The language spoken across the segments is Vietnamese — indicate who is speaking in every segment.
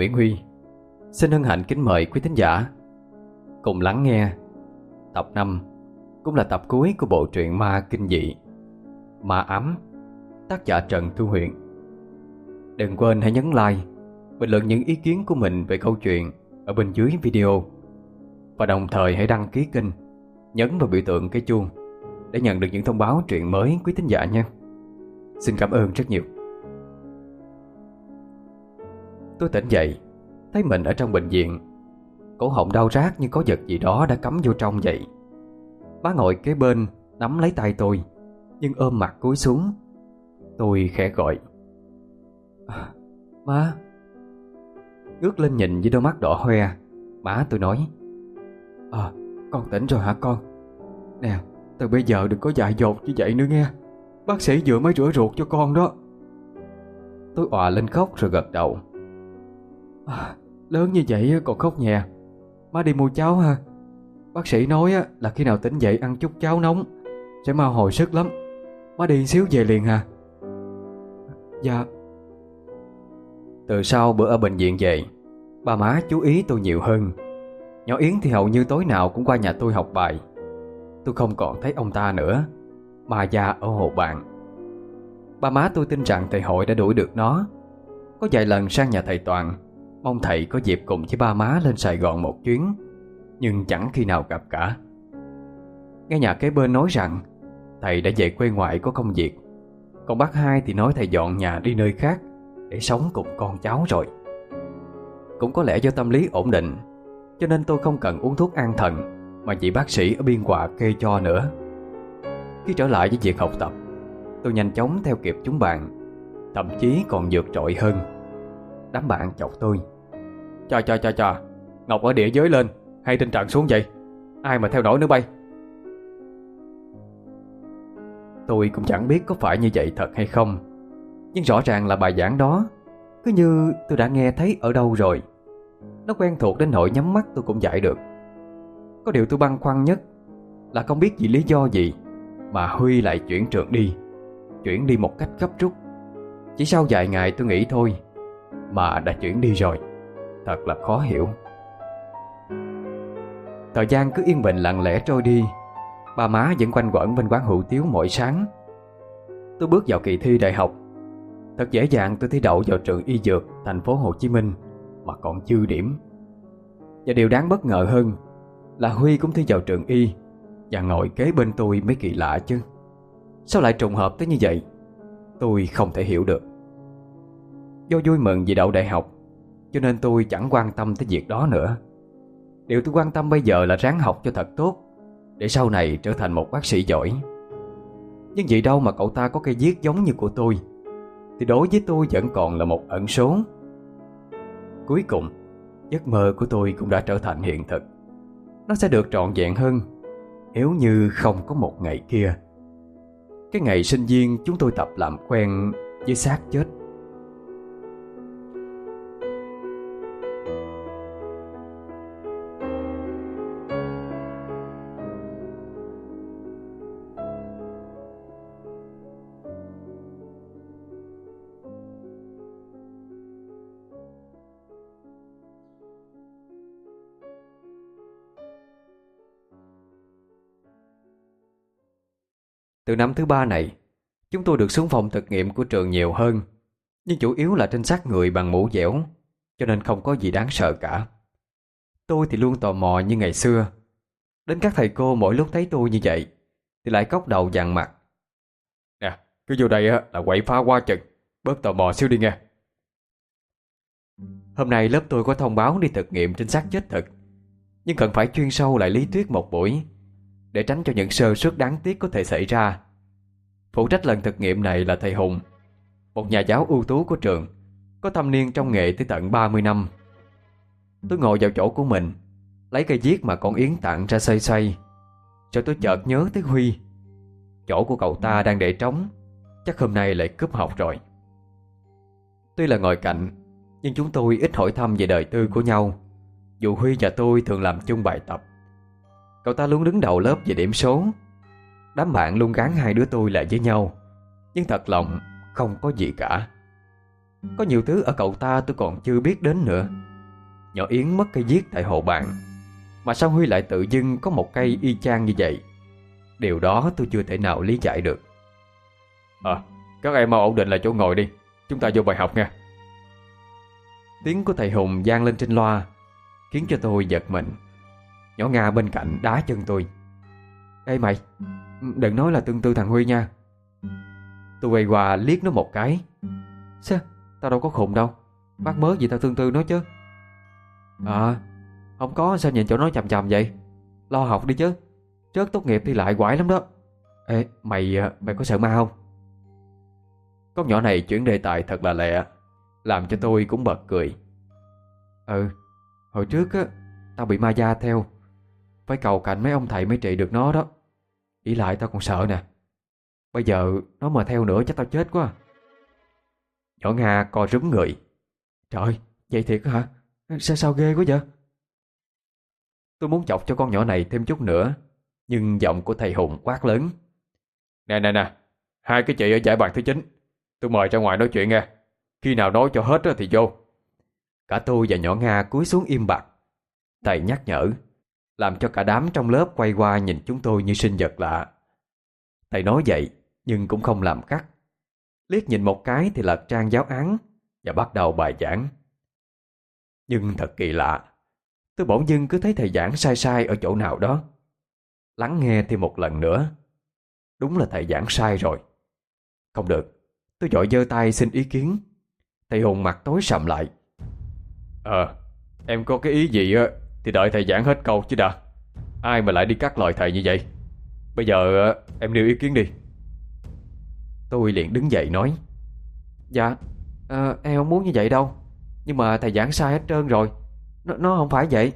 Speaker 1: Nguyễn Huy. Xin hân hạnh kính mời quý thính giả Cùng lắng nghe Tập 5 Cũng là tập cuối của bộ truyện ma kinh dị, Ma ám, Tác giả Trần Thu Huyền. Đừng quên hãy nhấn like Bình luận những ý kiến của mình về câu chuyện Ở bên dưới video. Và đồng thời hãy đăng ký kênh, Nhấn vào biểu tượng cái chuông Để nhận được những thông báo truyện mới quý thính giả nha Xin cảm ơn rất nhiều. Tôi tỉnh dậy Thấy mình ở trong bệnh viện. Cổ họng đau rát như có vật gì đó đã cắm vô trong vậy. Má ngồi kế bên Nắm lấy tay tôi Nhưng ôm mặt cúi xuống. Tôi khẽ gọi à, Má. Ngước lên nhìn với đôi mắt đỏ hoe Má tôi nói À con tỉnh rồi hả con? Nè từ bây giờ đừng có dại dột như vậy nữa nghe. Bác sĩ vừa mới rửa ruột cho con đó. Tôi òa lên khóc rồi gật đầu à, Lớn như vậy còn khóc nhẹ Má đi mua cháo ha. Bác sĩ nói là khi nào tỉnh dậy ăn chút cháo nóng Sẽ mau hồi sức lắm. Má đi xíu về liền hả Dạ. Từ sau bữa ở bệnh viện về Ba má chú ý tôi nhiều hơn. Nhỏ Yến thì hầu như tối nào cũng qua nhà tôi học bài. Tôi không còn thấy ông ta nữa Mà già ở hồ bạn Ba má tôi tin rằng thầy hội đã đuổi được nó. Có vài lần sang nhà thầy Toàn Mong thầy có dịp cùng với ba má lên Sài Gòn một chuyến, Nhưng chẳng khi nào gặp cả. Nghe nhà kế bên nói rằng, Thầy đã về quê ngoại có công việc. Còn bác hai thì nói thầy dọn nhà đi nơi khác Để sống cùng con cháu rồi. Cũng có lẽ do tâm lý ổn định, Cho nên tôi không cần uống thuốc an thần Mà chị bác sĩ ở biên hòa kê cho nữa. Khi trở lại với việc học tập, Tôi nhanh chóng theo kịp chúng bạn, Thậm chí còn vượt trội hơn. Đám bạn chọc tôi. Chà chà chà chà. Ngọc ở địa giới lên, hay trên trần xuống vậy? Ai mà theo nổi nữa bay? Tôi cũng chẳng biết có phải như vậy thật hay không. Nhưng rõ ràng là bài giảng đó, Cứ như tôi đã nghe thấy ở đâu rồi. Nó quen thuộc đến nỗi nhắm mắt tôi cũng dạy được. Có điều tôi băn khoăn nhất Là không biết vì lý do gì Mà Huy lại chuyển trường đi, Chuyển đi một cách gấp rút. Chỉ sau vài ngày tôi nghĩ thôi Mà đã chuyển đi rồi. Thật là khó hiểu. Thời gian cứ yên bình lặng lẽ trôi đi, Ba má vẫn quanh quẩn bên quán hủ tiếu mỗi sáng. Tôi bước vào kỳ thi đại học. Thật dễ dàng tôi thi đậu vào trường y dược thành phố Hồ Chí Minh, Mà còn dư điểm. Và điều đáng bất ngờ hơn Là Huy cũng thi vào trường y Và ngồi kế bên tôi mới kỳ lạ chứ. Sao lại trùng hợp tới như vậy? Tôi không thể hiểu được. Do vui mừng vì đậu đại học cho nên tôi chẳng quan tâm tới việc đó nữa. Điều tôi quan tâm bây giờ là ráng học cho thật tốt, Để sau này trở thành một bác sĩ giỏi. Nhưng vậy đâu mà cậu ta có cây viết giống như của tôi, Thì đối với tôi vẫn còn là một ẩn số. Cuối cùng, Giấc mơ của tôi cũng đã trở thành hiện thực. Nó sẽ được trọn vẹn hơn Nếu như không có một ngày kia. Cái ngày sinh viên chúng tôi tập làm quen với xác chết. Từ năm thứ ba này Chúng tôi được xuống phòng thực nghiệm của trường nhiều hơn Nhưng chủ yếu là trinh sát người bằng mũ dẻo Cho nên không có gì đáng sợ cả. Tôi thì luôn tò mò như ngày xưa. Đến các thầy cô mỗi lúc thấy tôi như vậy Thì lại cốc đầu dằn mặt. Nè, cứ vô đây là quậy phá qua chừng Bớt tò mò xíu đi nghe. Hôm nay lớp tôi có thông báo đi thực nghiệm trinh sát chết thực Nhưng cần phải chuyên sâu lại lý thuyết một buổi để tránh cho những sơ suất đáng tiếc có thể xảy ra. Phụ trách lần thực nghiệm này là thầy Hùng, Một nhà giáo ưu tú của trường, Có thâm niên trong nghề tới tận 30 năm. Tôi ngồi vào chỗ của mình, Lấy cây viết mà con Yến tặng ra xoay xoay, Rồi tôi chợt nhớ tới Huy. Chỗ của cậu ta đang để trống, Chắc hôm nay lại cướp học rồi. Tuy là ngồi cạnh, Nhưng chúng tôi ít hỏi thăm về đời tư của nhau, Dù Huy và tôi thường làm chung bài tập. Cậu ta luôn đứng đầu lớp về điểm số Đám bạn luôn gắn hai đứa tôi lại với nhau. Nhưng thật lòng, không có gì cả. Có nhiều thứ ở cậu ta tôi còn chưa biết đến nữa. Nhỏ Yến mất cây viết tại hồ bạn, Mà sao Huy lại tự dưng có một cây y chang như vậy? Điều đó tôi chưa thể nào lý giải được. À Các em mau ổn định lại chỗ ngồi đi. Chúng ta vô bài học nha. Tiếng của thầy Hùng gian lên trên loa, Khiến cho tôi giật mình. Nhỏ Nga bên cạnh đá chân tôi. Ê mày Đừng nói là tương tư thằng Huy nha. Tôi quay qua liếc nó một cái. Sao Tao đâu có khùng đâu. Bác mớ gì tao tương tư nó chứ? À Không có, sao nhìn chỗ nó chầm chầm vậy? Lo học đi chứ. Trước tốt nghiệp thì lại quải lắm đó. Ê, mày à, mày có sợ ma không? Con nhỏ này chuyển đề tài thật là lẹ, Làm cho tôi cũng bật cười. Ừ Hồi trước á, Tao bị ma da theo. Phải cầu cạnh mấy ông thầy mới trị được nó đó. Ý lại tao còn sợ nè. Bây giờ nó mà theo nữa chắc tao chết quá à. Nhỏ Nga co rúm người. Trời vậy thiệt hả? Sao sao ghê quá vậy? Tôi muốn chọc cho con nhỏ này thêm chút nữa, Nhưng giọng của thầy Hùng quát lớn. Nè nè nè, Hai cái chị ở giải bàn thứ 9 Tôi mời ra ngoài nói chuyện nghe. Khi nào nói cho hết thì vô. Cả tôi và nhỏ Nga cúi xuống im bặt. Thầy nhắc nhở. Làm cho cả đám trong lớp quay qua nhìn chúng tôi như sinh vật lạ. Thầy nói vậy, Nhưng cũng không làm cắt Liếc nhìn một cái thì lật trang giáo án Và bắt đầu bài giảng. Nhưng thật kỳ lạ, Tôi bỗng dưng cứ thấy thầy giảng sai sai ở chỗ nào đó. Lắng nghe thêm một lần nữa. Đúng là thầy giảng sai rồi. Không được, Tôi dội giơ tay xin ý kiến. Thầy Hùng mặt tối sầm lại. Ờ Em có cái ý gì á? Thì đợi thầy giảng hết câu chứ đã. Ai mà lại đi cắt lời thầy như vậy? Bây giờ em nêu ý kiến đi. Tôi liền đứng dậy nói. Dạ à, Em không muốn như vậy đâu. Nhưng mà thầy giảng sai hết trơn rồi. Nó, nó không phải vậy.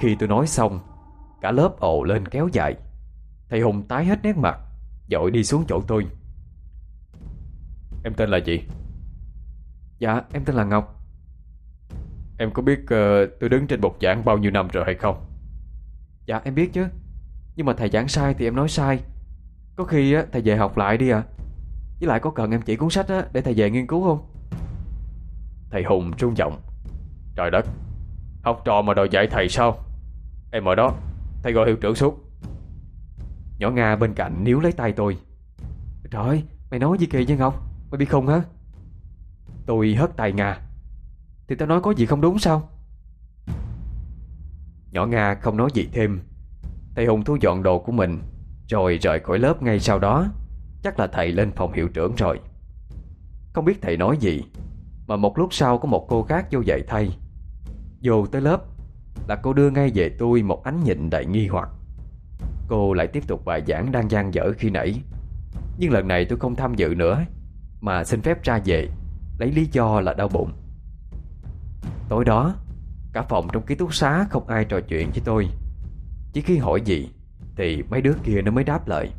Speaker 1: Khi tôi nói xong Cả lớp ồ lên kéo dài. Thầy Hùng tái hết nét mặt Dội đi xuống chỗ tôi. Em tên là gì? Dạ em tên là Ngọc Em có biết uh, tôi đứng trên bục giảng bao nhiêu năm rồi hay không? Dạ em biết chứ. Nhưng mà thầy giảng sai thì em nói sai. Có khi á, thầy về học lại đi ạ Với lại có cần em chỉ cuốn sách á, để thầy về nghiên cứu không? Thầy Hùng trung giọng. Trời đất Học trò mà đòi dạy thầy sao? Em ở đó Thầy gọi hiệu trưởng xuống. Nhỏ Nga bên cạnh níu lấy tay tôi. Trời ơi Mày nói gì kỳ vậy Ngọc? Mày bị khùng hả? Tôi hất tay Nga thì tao nói có gì không đúng sao? Nhỏ Nga không nói gì thêm. Thầy Hùng thu dọn đồ của mình, Rồi rời khỏi lớp ngay sau đó. Chắc là thầy lên phòng hiệu trưởng rồi. Không biết thầy nói gì, Mà một lúc sau có một cô khác vô dạy thay. Vô tới lớp, Là cô đưa ngay về tôi một ánh nhìn đầy nghi hoặc. Cô lại tiếp tục bài giảng đang gian dở khi nãy. Nhưng lần này tôi không tham dự nữa, Mà xin phép ra về, Lấy lý do là đau bụng. Tối đó, Cả phòng trong ký túc xá không ai trò chuyện với tôi. Chỉ khi hỏi gì, Thì mấy đứa kia nó mới đáp lời.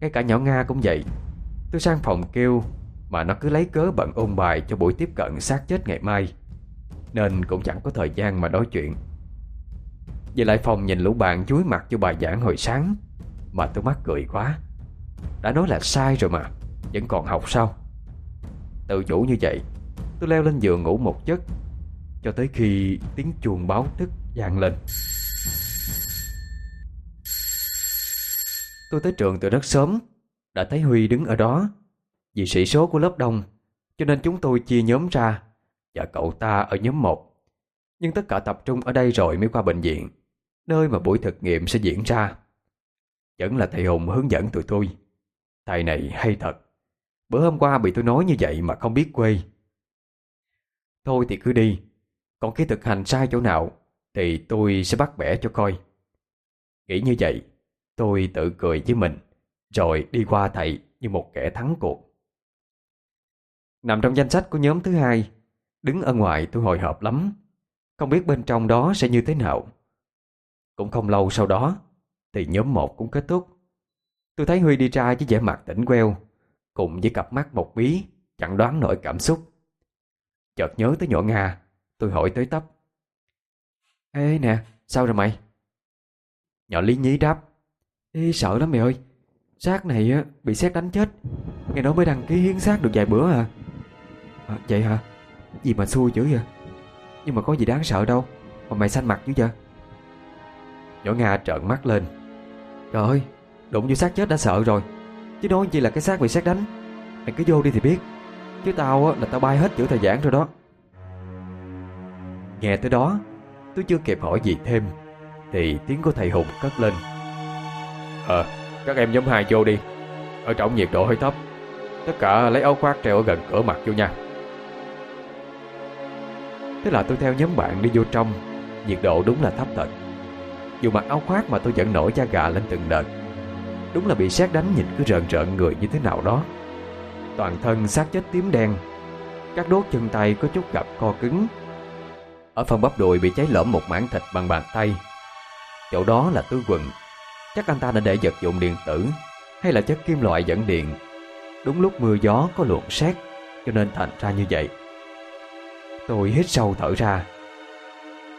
Speaker 1: Ngay cả nhỏ Nga cũng vậy. Tôi sang phòng kêu Mà nó cứ lấy cớ bận ôn bài cho buổi tiếp cận xác chết ngày mai. Nên cũng chẳng có thời gian mà nói chuyện. Về lại phòng nhìn lũ bạn chuối mặt cho bài giảng hồi sáng, Mà tôi mắc cười quá. Đã nói là sai rồi mà, Vẫn còn học sao? Tự chủ như vậy, Tôi leo lên giường ngủ một giấc. Cho tới khi tiếng chuông báo thức vang lên. Tôi tới trường từ rất sớm, Đã thấy Huy đứng ở đó, Vì sĩ số của lớp đông, Cho nên chúng tôi chia nhóm ra, Và cậu ta ở nhóm 1 Nhưng tất cả tập trung ở đây rồi mới qua bệnh viện, Nơi mà buổi thực nghiệm sẽ diễn ra. Vẫn là thầy Hùng hướng dẫn tụi tôi. Thầy này hay thật. Bữa hôm qua bị tôi nói như vậy mà không biết quê. Thôi thì cứ đi. Còn khi thực hành sai chỗ nào, Thì tôi sẽ bắt bẻ cho coi. Nghĩ như vậy, Tôi tự cười với mình, Rồi đi qua thầy như một kẻ thắng cuộc. Nằm trong danh sách của nhóm thứ hai, Đứng ở ngoài tôi hồi hộp lắm. Không biết bên trong đó sẽ như thế nào. Cũng không lâu sau đó, Thì nhóm một cũng kết thúc. Tôi thấy Huy đi ra với vẻ mặt tỉnh queo, Cùng với cặp mắt một bí, Chẳng đoán nổi cảm xúc. Chợt nhớ tới nhỏ Nga Tôi hỏi tới tấp. Ê nè sao rồi mày? Nhỏ Lý Nhí đáp. Ê sợ lắm mày ơi. Xác này á bị xét đánh chết.
Speaker 2: Nghe nói mới đăng ký hiến xác được vài bữa à, à Vậy hả? Gì mà xui dữ vậy? Nhưng mà có gì đáng sợ đâu Mà mày xanh mặt dữ vậy?
Speaker 1: Nhỏ Nga trợn mắt lên.
Speaker 2: Trời ơi Đụng vô xác chết đã sợ rồi. Chứ nói chi là cái xác bị xét đánh. Mày cứ vô đi thì biết. Chứ tao á, là tao bay hết chữ thời giảng rồi đó.
Speaker 1: Nghe tới đó Tôi chưa kịp hỏi gì thêm Thì tiếng của thầy Hùng cất lên. Ờ Các em nhóm hai vô đi. Ở trong nhiệt độ hơi thấp Tất cả lấy áo khoác treo ở gần cửa mặt vô nha. Thế là tôi theo nhóm bạn đi vô trong Nhiệt độ đúng là thấp thật. Dù mặc áo khoác mà tôi vẫn nổi da gà lên từng đợt. Đúng là bị xét đánh nhìn cứ rợn rợn người như thế nào đó. Toàn thân xác chết tím đen Các đốt chân tay có chút gặp co cứng ở phần bắp đùi bị cháy lõm một mảng thịt bằng bàn tay. Chỗ đó là túi quần. Chắc anh ta đã để vật dụng điện tử, Hay là chất kim loại dẫn điện. Đúng lúc mưa gió có luồng sét, Cho nên thành ra như vậy. Tôi hít sâu thở ra.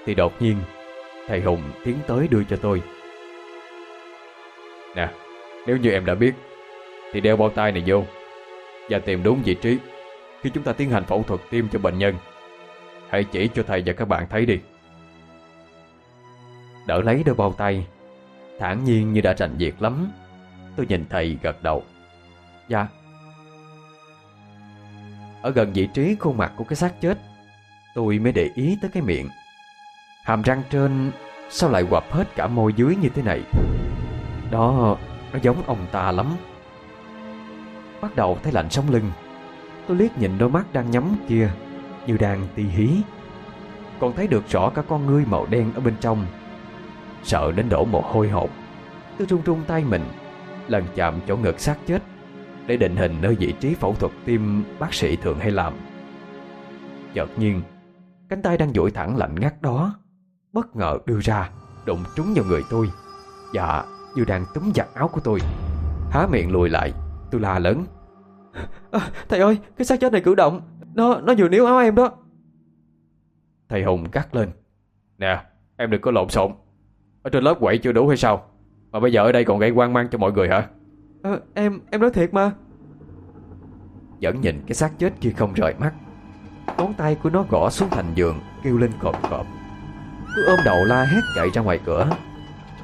Speaker 1: Thì đột nhiên, Thầy Hùng tiến tới đưa cho tôi. Nè, Nếu như em đã biết, Thì đeo bao tay này vô Và tìm đúng vị trí Khi chúng ta tiến hành phẫu thuật tim cho bệnh nhân. Hãy chỉ cho thầy và các bạn thấy đi. Đỡ lấy đôi bao tay. Thản nhiên như đã rành việc lắm. Tôi nhìn thầy gật đầu. Dạ. Ở gần vị trí khuôn mặt của cái xác chết, Tôi mới để ý tới cái miệng. Hàm răng trên Sao lại quặp hết cả môi dưới như thế này? Đó, Nó giống ông ta lắm. Bắt đầu thấy lạnh sống lưng. Tôi liếc nhìn đôi mắt đang nhắm kia. Như đang ti hí. Còn thấy được rõ cả con ngươi màu đen ở bên trong. Sợ đến đổ mồ hôi hột. Tôi run run tay mình Lần chạm chỗ ngực xác chết Để định hình nơi vị trí phẫu thuật tim Bác sĩ thường hay làm. Chợt nhiên Cánh tay đang duỗi thẳng lạnh ngắt đó Bất ngờ đưa ra Đụng trúng vào người tôi. Và như đang túm giặt áo của tôi. Há miệng lùi lại Tôi la lớn.
Speaker 2: À, Thầy ơi cái xác chết này cử động. Nó nó vừa níu áo em đó.
Speaker 1: Thầy Hùng cắt lên. Nè em đừng có lộn xộn. Ở trên lớp quậy chưa đủ hay sao? Mà bây giờ ở đây còn gây quan mang cho mọi người hả?
Speaker 2: À, Em em nói thiệt mà.
Speaker 1: Vẫn nhìn cái xác chết kia không rời mắt. Ngón tay của nó gõ xuống thành giường Kêu lên cộp cộp. Tôi ôm đầu la hét chạy ra ngoài cửa.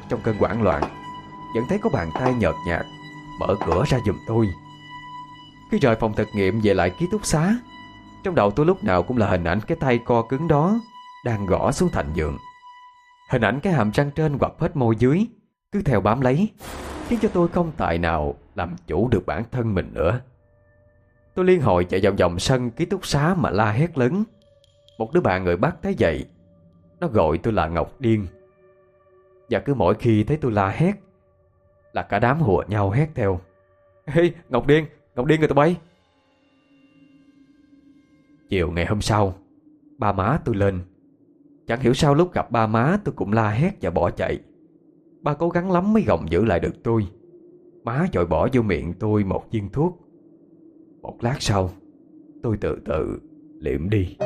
Speaker 1: Trong cơn hoảng loạn Vẫn thấy có bàn tay nhợt nhạt Mở cửa ra giùm tôi. Khi rời phòng thực nghiệm về lại ký túc xá trong đầu tôi lúc nào cũng là hình ảnh cái tay co cứng đó Đang gõ xuống thành giường. Hình ảnh cái hàm răng trên quặp hết môi dưới, Cứ theo bám lấy, Khiến cho tôi không tài nào Làm chủ được bản thân mình nữa. Tôi liên hồi chạy vòng vòng sân ký túc xá mà la hét lớn. Một đứa bạn người Bắc thấy vậy, Nó gọi tôi là Ngọc Điên. Và cứ mỗi khi thấy tôi la hét, Là cả đám hùa nhau hét theo. Ê, Ngọc Điên Ngọc Điên người tụi bay. Chiều ngày hôm sau, Ba má tôi lên. Chẳng hiểu sao lúc gặp ba má tôi cũng la hét và bỏ chạy. Ba cố gắng lắm mới gồng giữ lại được tôi. Má chọi bỏ vô miệng tôi một viên thuốc. Một lát sau, Tôi tự tự liệm đi.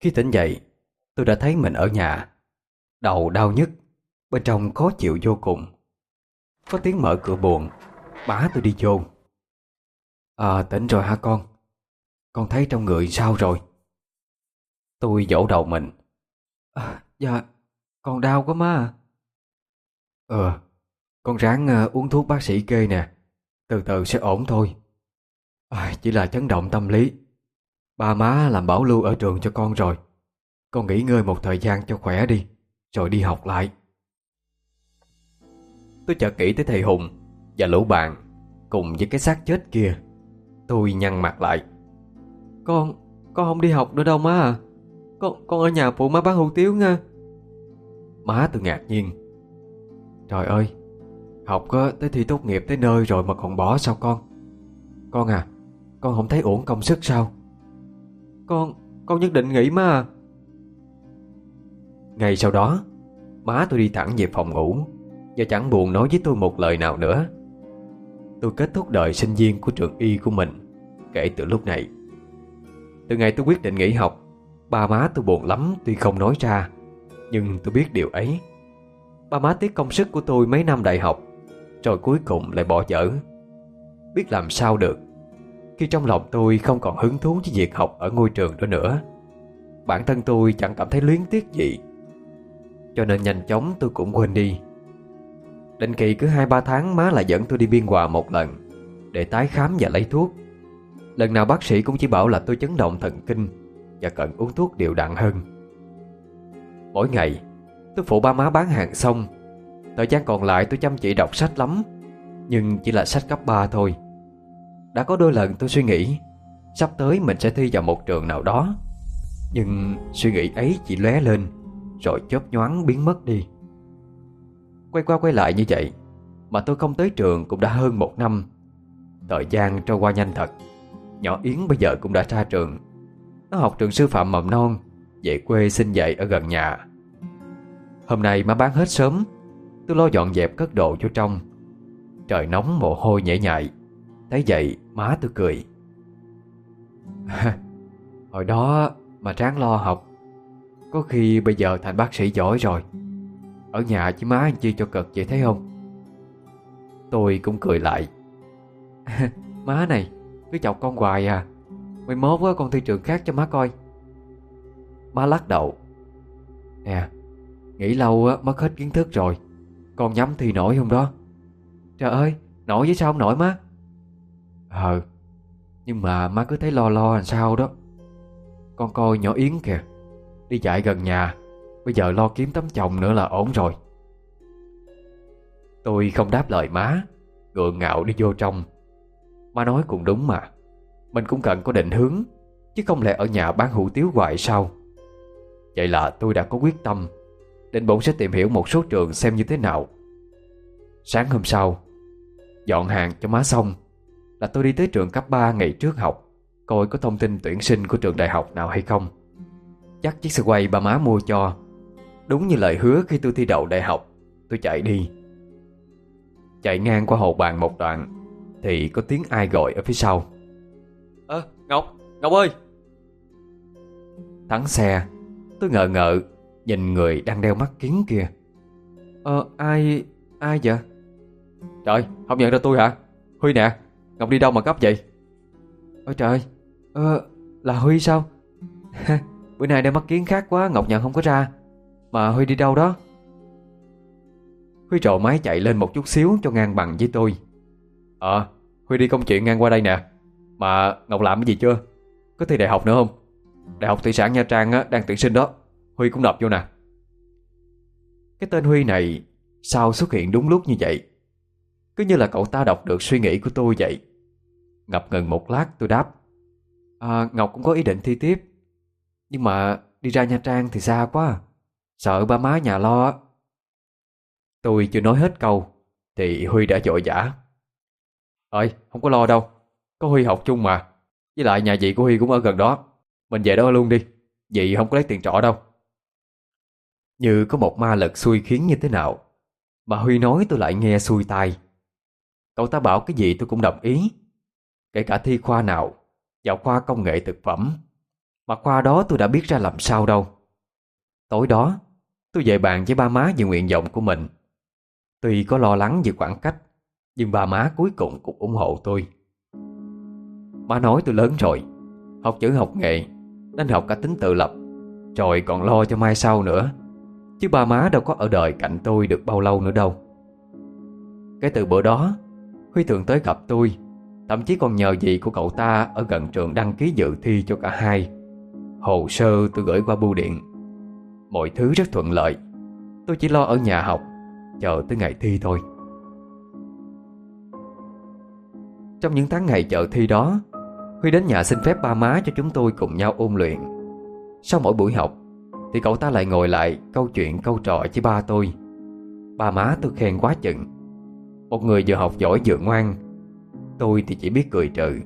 Speaker 1: Khi tỉnh dậy Tôi đã thấy mình ở nhà Đầu đau nhức Bên trong khó chịu vô cùng. Có tiếng mở cửa buồn Bá tôi đi vô. À tỉnh rồi hả con? Con thấy trong người sao rồi? Tôi vỗ đầu mình.
Speaker 2: À, Dạ Con đau quá má.
Speaker 1: Ờ Con ráng uh, uống thuốc bác sĩ kê nè Từ từ sẽ ổn thôi. À, Chỉ là chấn động tâm lý. Ba má làm bảo lưu ở trường cho con rồi. Con nghỉ ngơi một thời gian cho khỏe đi Rồi đi học lại. Tôi chợt nghĩ tới thầy Hùng Và lũ bạn Cùng với cái xác chết kia. Tôi nhăn mặt lại.
Speaker 2: Con, con không đi học nữa đâu má à. Con con ở nhà phụ má bán hủ tiếu nha.
Speaker 1: Má tôi ngạc nhiên. Trời ơi Học á, tới thi tốt nghiệp tới nơi rồi mà còn bỏ sao con? Con à Con không thấy uổng công sức sao?
Speaker 2: Con Con nhất định nghỉ má à.
Speaker 1: Ngay sau đó, Má tôi đi thẳng về phòng ngủ, Và chẳng buồn nói với tôi một lời nào nữa. Tôi kết thúc đời sinh viên của trường y của mình Kể từ lúc này. Từ ngày tôi quyết định nghỉ học, Ba má tôi buồn lắm tuy không nói ra, Nhưng tôi biết điều ấy. Ba má tiếc công sức của tôi mấy năm đại học, Rồi cuối cùng lại bỏ dở. Biết làm sao được, Khi trong lòng tôi không còn hứng thú với việc học ở ngôi trường đó nữa. Bản thân tôi chẳng cảm thấy luyến tiếc gì cho nên nhanh chóng tôi cũng quên đi. Định kỳ cứ 2-3 tháng, má lại dẫn tôi đi biên hòa một lần, Để tái khám và lấy thuốc. Lần nào bác sĩ cũng chỉ bảo là tôi chấn động thần kinh Và cần uống thuốc đều đặn hơn. Mỗi ngày, Tôi phụ ba má bán hàng xong, Thời gian còn lại tôi chăm chỉ đọc sách lắm, Nhưng chỉ là sách cấp 3 thôi. Đã có đôi lần tôi suy nghĩ, Sắp tới mình sẽ thi vào một trường nào đó, Nhưng suy nghĩ ấy chỉ lóe lên. Rồi chớp nhoáng biến mất đi. Quay qua quay lại như vậy, Mà tôi không tới trường cũng đã hơn một năm. Thời gian trôi qua nhanh thật. Nhỏ Yến bây giờ cũng đã ra trường. Nó học trường sư phạm mầm non, Về quê xin dạy ở gần nhà. Hôm nay má bán hết sớm, Tôi lo dọn dẹp cất đồ vô trong. Trời nóng mồ hôi nhễ nhại, Thấy vậy má tôi cười. Hồi đó mà ráng lo học có khi bây giờ thành bác sĩ giỏi rồi. Ở nhà chứ má anh chi cho cực vậy thấy không? Tôi cũng cười lại. Má này, Cứ chọc con hoài à. Mày mốt á con thi trường khác cho má coi. Má lắc đầu. Nè Nghĩ lâu á, mất hết kiến thức rồi. Con nhắm thì nổi không đó. Trời ơi, nổi với sao không nổi má? Ờ Nhưng mà má cứ thấy lo lo làm sao đó. Con coi nhỏ Yến kìa. Đi chạy gần nhà. Bây giờ lo kiếm tấm chồng nữa là ổn rồi. Tôi không đáp lời má, Gượng ngạo đi vô trong. Má nói cũng đúng mà. Mình cũng cần có định hướng, Chứ không lẽ ở nhà bán hủ tiếu hoài sao? Vậy là tôi đã có quyết tâm. Định bụng sẽ tìm hiểu một số trường xem như thế nào. Sáng hôm sau, Dọn hàng cho má xong, Là tôi đi tới trường cấp 3 ngày trước học, Coi có thông tin tuyển sinh của trường đại học nào hay không. Chắc chiếc xe quay ba má mua cho. Đúng như lời hứa khi tôi thi đậu đại học Tôi chạy đi. Chạy ngang qua hồ bàn một đoạn Thì có tiếng ai gọi ở phía sau. Ơ Ngọc Ngọc ơi! Thắng xe Tôi ngờ ngợ Nhìn người đang đeo mắt kiến kia. Ờ ai Ai vậy? Trời không nhận ra tôi hả? Huy nè Ngọc đi đâu mà cấp vậy? Ôi trời Ờ là Huy sao Bữa nay đang mắc kiến khác quá Ngọc nhận không có ra. Mà Huy đi đâu đó? Huy trộ máy chạy lên một chút xíu cho ngang bằng với tôi. Ờ Huy đi công chuyện ngang qua đây nè. Mà Ngọc làm cái gì chưa? Có thi đại học nữa không? Đại học Thủy sản Nha Trang á, đang tuyển sinh đó. Huy cũng nộp vô nè. Cái tên Huy này Sao xuất hiện đúng lúc như vậy? Cứ như là cậu ta đọc được suy nghĩ của tôi vậy. Ngập ngừng một lát tôi đáp. À, Ngọc cũng có ý định thi tiếp. Nhưng mà đi ra Nha Trang thì xa quá à. Sợ ba má nhà lo Tôi chưa nói hết câu, Thì Huy đã dội dã. Ơi, không có lo đâu. Có Huy học chung mà. Với lại nhà chị của Huy cũng ở gần đó. Mình về đó luôn đi. Dì không có lấy tiền trọ đâu. Như có một ma lực xui khiến như thế nào, Mà Huy nói tôi lại nghe xui tai. Cậu ta bảo cái gì tôi cũng đồng ý. Kể cả thi khoa nào Vào khoa công nghệ thực phẩm mà qua đó tôi đã biết ra làm sao đâu. Tối đó, Tôi về bàn với ba má về nguyện vọng của mình. Tuy có lo lắng về khoảng cách, Nhưng ba má cuối cùng cũng ủng hộ tôi. Má nói tôi lớn rồi, Học chữ học nghệ Nên học cả tính tự lập. Rồi còn lo cho mai sau nữa, Chứ ba má đâu có ở đời cạnh tôi được bao lâu nữa đâu. Cái từ bữa đó, Huy thường tới gặp tôi, Thậm chí còn nhờ gì của cậu ta Ở gần trường đăng ký dự thi cho cả hai. Hồ sơ tôi gửi qua bưu điện. Mọi thứ rất thuận lợi. Tôi chỉ lo ở nhà học, Chờ tới ngày thi thôi. Trong những tháng ngày chờ thi đó, Huy đến nhà xin phép ba má cho chúng tôi cùng nhau ôn luyện. Sau mỗi buổi học, Thì cậu ta lại ngồi lại câu chuyện, câu trò với ba tôi. Ba má tôi khen quá chừng. Một người vừa học giỏi vừa ngoan. Tôi thì chỉ biết cười trừ,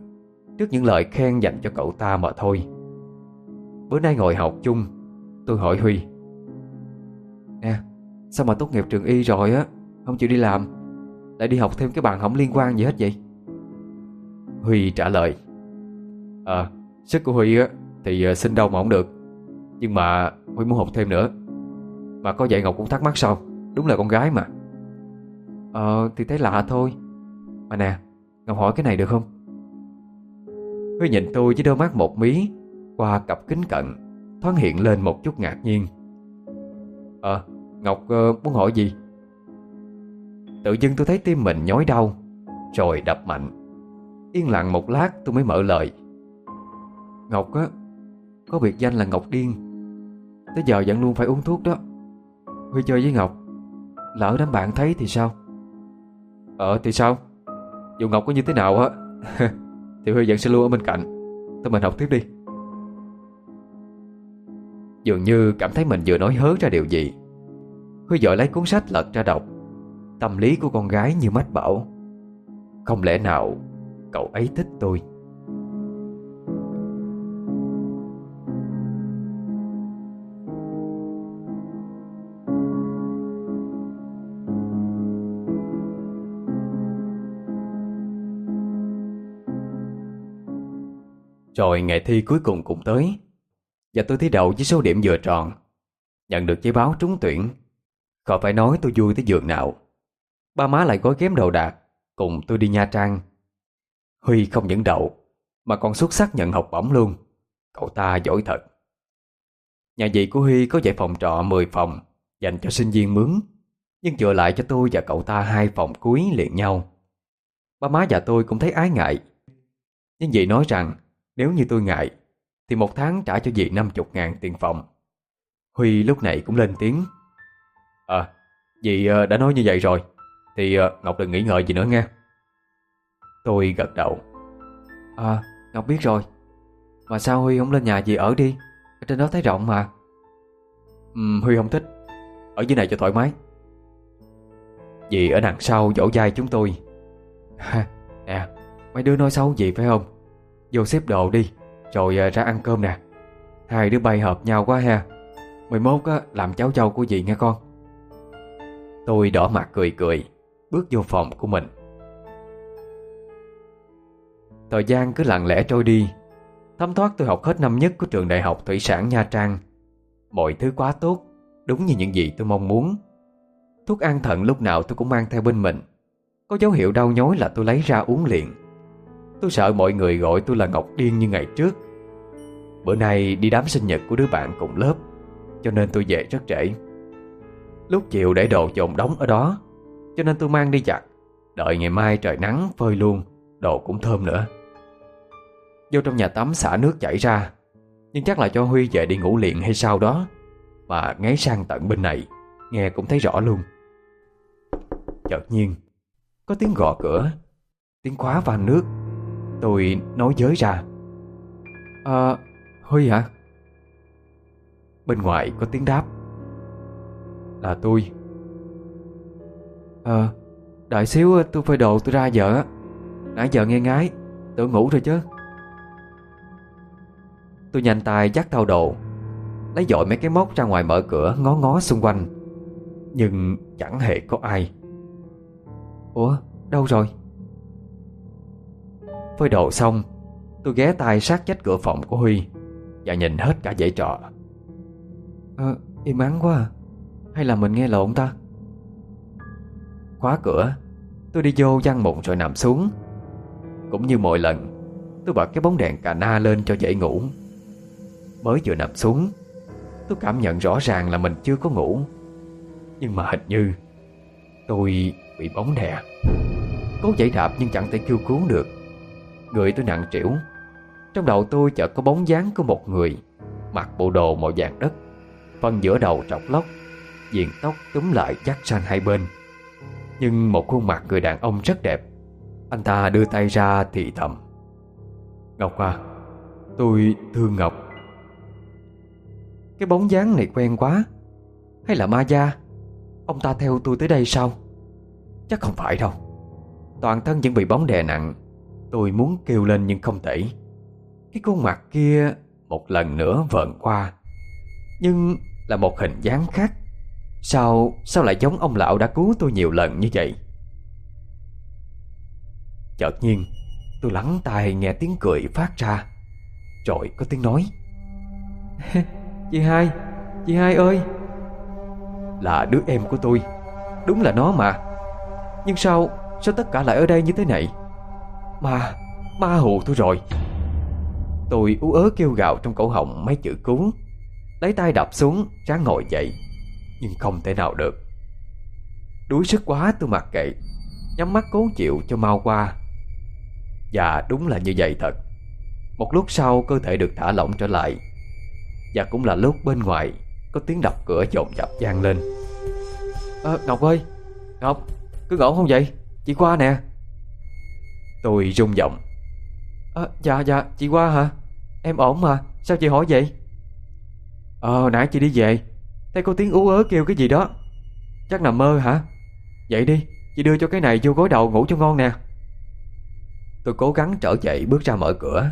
Speaker 1: Trước những lời khen dành cho cậu ta mà thôi. Bữa nay ngồi học chung. Tôi hỏi Huy. Nè Sao mà tốt nghiệp trường y rồi á? Không chịu đi làm. Lại đi học thêm cái bằng không liên quan gì hết vậy? Huy trả lời. Ờ Sức của Huy á
Speaker 2: Thì ờ, xin đâu mà không được. Nhưng mà Huy muốn học thêm nữa. Mà có vậy Ngọc cũng thắc mắc sao Đúng là con gái mà.
Speaker 1: Ờ thì thấy lạ thôi. Mà nè Ngọc hỏi cái này được không?
Speaker 2: Huy nhìn tôi với đôi mắt một mí qua cặp kính cận Thoáng hiện lên một chút ngạc nhiên. Ờ Ngọc uh, muốn hỏi gì? Tự dưng tôi thấy tim mình nhói đau Rồi đập mạnh. Yên lặng một lát tôi mới mở lời.
Speaker 1: Ngọc á Có biệt danh là Ngọc Điên. Tới giờ vẫn luôn phải uống thuốc đó. Huy chơi với Ngọc Lỡ đám bạn thấy thì sao?
Speaker 2: Ờ thì sao? Dù Ngọc có như thế nào á Thì Huy vẫn sẽ luôn ở bên cạnh. Tụi mình học tiếp đi. Dường như cảm thấy mình vừa nói hớ ra điều gì. Huy vội lấy cuốn sách lật ra đọc. Tâm lý của con gái như mách bảo, Không lẽ nào cậu ấy thích tôi? Rồi ngày thi cuối cùng cũng tới. Và tôi thi đậu với số điểm vừa tròn. Nhận được giấy báo trúng tuyển. Khỏi phải nói tôi vui tới giường nào. Ba má lại gói ghém đồ đạc, Cùng tôi đi Nha Trang. Huy không những đậu, Mà còn xuất sắc nhận học bổng luôn. Cậu ta giỏi thật. Nhà dì của Huy có dạy phòng trọ 10 phòng, Dành cho sinh viên mướn. Nhưng chừa lại cho tôi và cậu ta hai phòng cuối liền nhau. Ba má và tôi cũng thấy ái ngại. Nhưng dì nói rằng, Nếu như tôi ngại thì một tháng trả cho dì 50 ngàn tiền phòng. Huy lúc này cũng lên tiếng. À Dì ờ, đã nói như vậy rồi Thì ờ, Ngọc đừng nghĩ ngợi gì nữa nghe Tôi gật đầu.
Speaker 1: À Ngọc biết rồi. Mà sao Huy không lên nhà dì ở đi? Ở trên đó thấy rộng mà.
Speaker 2: Ừ, Huy không thích. Ở dưới này cho thoải mái. Dì ở đằng sau dỗ dai chúng tôi.
Speaker 1: Ha, Nè Mấy đứa nói xấu gì phải không? Vô xếp đồ đi rồi à, ra ăn cơm nè. Hai đứa bay hợp nhau quá ha. 11 á, làm cháu châu của dì nghe con.
Speaker 2: Tôi đỏ mặt cười cười Bước vô phòng của mình. Thời gian cứ lặng lẽ trôi đi. Thấm thoát tôi học hết năm nhất của trường đại học Thủy sản Nha Trang. Mọi thứ quá tốt Đúng như những gì tôi mong muốn. Thuốc an thận lúc nào tôi cũng mang theo bên mình. Có dấu hiệu đau nhói là tôi lấy ra uống liền. Tôi sợ mọi người gọi tôi là Ngọc Điên như ngày trước. Bữa nay đi đám sinh nhật của đứa bạn cùng lớp, Cho nên tôi về rất trễ. Lúc chiều để đồ trộn đóng ở đó, Cho nên tôi mang đi giặt. Đợi ngày mai trời nắng, phơi luôn, Đồ cũng thơm nữa. Vô trong nhà tắm xả nước chảy ra, Nhưng chắc là cho Huy về đi ngủ liền hay sao đó, Mà ngáy sang tận bên này, Nghe cũng thấy rõ luôn. Chợt nhiên, Có tiếng gõ cửa, Tiếng khóa van nước. Tôi nói giới ra.
Speaker 1: À Huy hả?
Speaker 2: Bên ngoài có tiếng đáp. Là tôi.
Speaker 1: Ờ Đợi xíu tôi phơi đồ tôi ra vợ. Nãy giờ nghe ngái Tưởng ngủ rồi chứ.
Speaker 2: Tôi nhanh tay dắt thao đồ Lấy dội mấy cái móc ra ngoài mở cửa Ngó ngó xung quanh. Nhưng chẳng hề có ai.
Speaker 1: Ủa đâu rồi
Speaker 2: Phơi đồ xong Tôi ghé tay sát chết cửa phòng của Huy Và nhìn hết cả dãy trọ.
Speaker 1: Ờ im ắng quá à. Hay là mình nghe lộn ta?
Speaker 2: Khóa cửa Tôi đi vô văn mụn rồi nằm xuống. Cũng như mọi lần Tôi bật cái bóng đèn cà na lên cho dễ ngủ. Mới vừa nằm xuống Tôi cảm nhận rõ ràng là mình chưa có ngủ. Nhưng mà hình như Tôi bị bóng đè. Cố dãy đạp nhưng chẳng thể kêu cứu được Người tôi nặng trĩu. Trong đầu tôi chợt có bóng dáng của một người, Mặc bộ đồ màu vàng đất Phần giữa đầu trọc lóc, Diện tóc túm lại chắc sang hai bên. Nhưng một khuôn mặt người đàn ông rất đẹp, Anh ta đưa tay ra thì thầm. Ngọc à Tôi thương Ngọc. Cái bóng dáng này quen quá. Hay là ma gia Ông ta theo tôi tới đây sao? Chắc không phải đâu. Toàn thân vẫn bị bóng đè nặng Tôi muốn kêu lên nhưng không thể. Cái khuôn mặt kia Một lần nữa vợn qua. Nhưng là một hình dáng khác. Sao Sao lại giống ông lão đã cứu tôi nhiều lần như vậy? Chợt nhiên Tôi lắng tai nghe tiếng cười phát ra. Rồi có tiếng nói. Chị hai Chị hai ơi. Là đứa em của tôi. Đúng là nó mà. Nhưng sao Sao tất cả lại ở đây như thế này Ma Ma hù tôi rồi. Tôi ú ớ kêu gào trong cổ họng mấy chữ cứu Lấy tay đập xuống Ráng ngồi dậy. Nhưng không thể nào được. Đuối sức quá tôi mặc kệ. Nhắm mắt cố chịu cho mau qua. Và đúng là như vậy thật. Một lúc sau cơ thể được thả lỏng trở lại. Và cũng là lúc bên ngoài Có tiếng đập cửa dồn dập vang lên. À, Ngọc ơi! Ngọc cứ ngủ không vậy? Chị qua nè. Tôi rung giọng. À, Dạ dạ chị qua hả? Em ổn mà sao chị hỏi vậy? Ờ nãy chị đi về Thấy có tiếng ú ớ kêu cái gì đó. Chắc nằm mơ hả? Dậy đi Chị đưa cho cái này vô gối đầu ngủ cho ngon nè. Tôi cố gắng trở dậy bước ra mở cửa.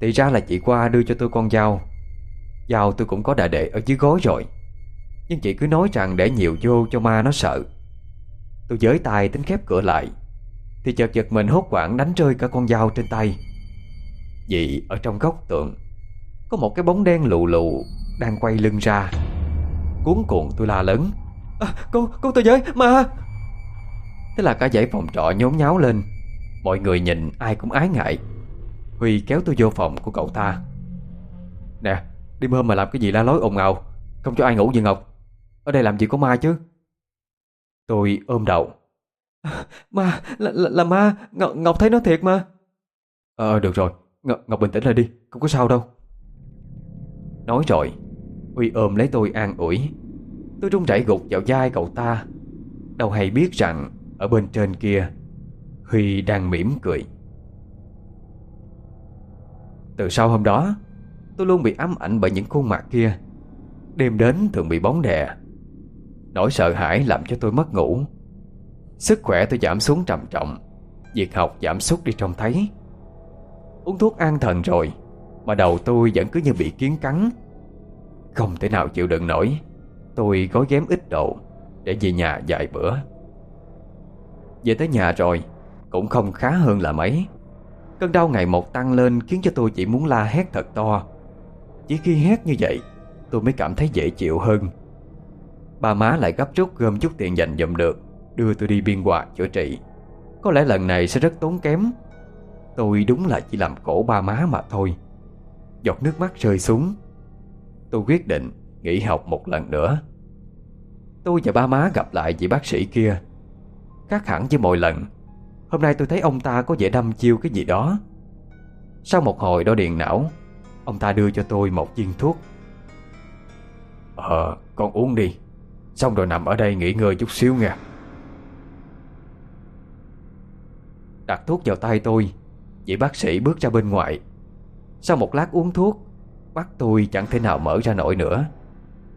Speaker 2: Thì ra là chị qua đưa cho tôi con dao. Dao tôi cũng có đã để ở dưới gối rồi. Nhưng chị cứ nói rằng để nhiều vô cho ma nó sợ. Tôi giới tay tính khép cửa lại Thì chợt giật mình hốt quảng đánh rơi cả con dao trên tay. Vì ở trong góc tượng Có một cái bóng đen lù lù Đang quay lưng ra. Cuốn cuộn tôi la lớn. À, Cô, cô tôi giới, ma Thế là cả dãy phòng trọ nhốn nháo lên. Mọi người nhìn ai cũng ái ngại. Huy kéo tôi vô phòng của cậu ta. Nè Đêm hôm mà làm cái gì la lối ồn ào? Không cho ai ngủ gì Ngọc. Ở đây làm gì có ma chứ? Tôi ôm đầu Ma, là, là, là ma. Ngọc, Ngọc thấy nó thiệt mà. Ờ được rồi. Ngọc, Ngọc bình tĩnh lại đi. Không có sao đâu. Nói rồi Huy ôm lấy tôi an ủi. Tôi run rẩy gục vào vai cậu ta. Đâu hay biết rằng Ở bên trên kia Huy đang mỉm cười. Từ sau hôm đó Tôi luôn bị ám ảnh bởi những khuôn mặt kia. Đêm đến thường bị bóng đè. Nỗi sợ hãi làm cho tôi mất ngủ. Sức khỏe tôi giảm xuống trầm trọng, Việc học giảm sút đi trông thấy. Uống thuốc an thần rồi, Mà đầu tôi vẫn cứ như bị kiến cắn. Không thể nào chịu đựng nổi, Tôi gói ghém ít đồ Để về nhà vài bữa. Về tới nhà rồi, Cũng không khá hơn là mấy. Cơn đau ngày một tăng lên Khiến cho tôi chỉ muốn la hét thật to. Chỉ khi hét như vậy, Tôi mới cảm thấy dễ chịu hơn. Ba má lại gấp rút gom chút tiền dành dụm được. Đưa tôi đi biên hòa chữa trị. Có lẽ lần này sẽ rất tốn kém. Tôi đúng là chỉ làm cổ ba má mà thôi. Giọt nước mắt rơi xuống. Tôi quyết định nghỉ học một lần nữa. Tôi và ba má gặp lại vị bác sĩ kia. Khác hẳn với mọi lần. Hôm nay tôi thấy ông ta có vẻ đâm chiêu cái gì đó. Sau một hồi đo điện não Ông ta đưa cho tôi một viên thuốc. Ờ, con uống đi. Xong rồi nằm ở đây nghỉ ngơi chút xíu nha. Đặt thuốc vào tay tôi. Vị bác sĩ bước ra bên ngoài. Sau một lát uống thuốc bắt tôi chẳng thể nào mở ra nổi nữa.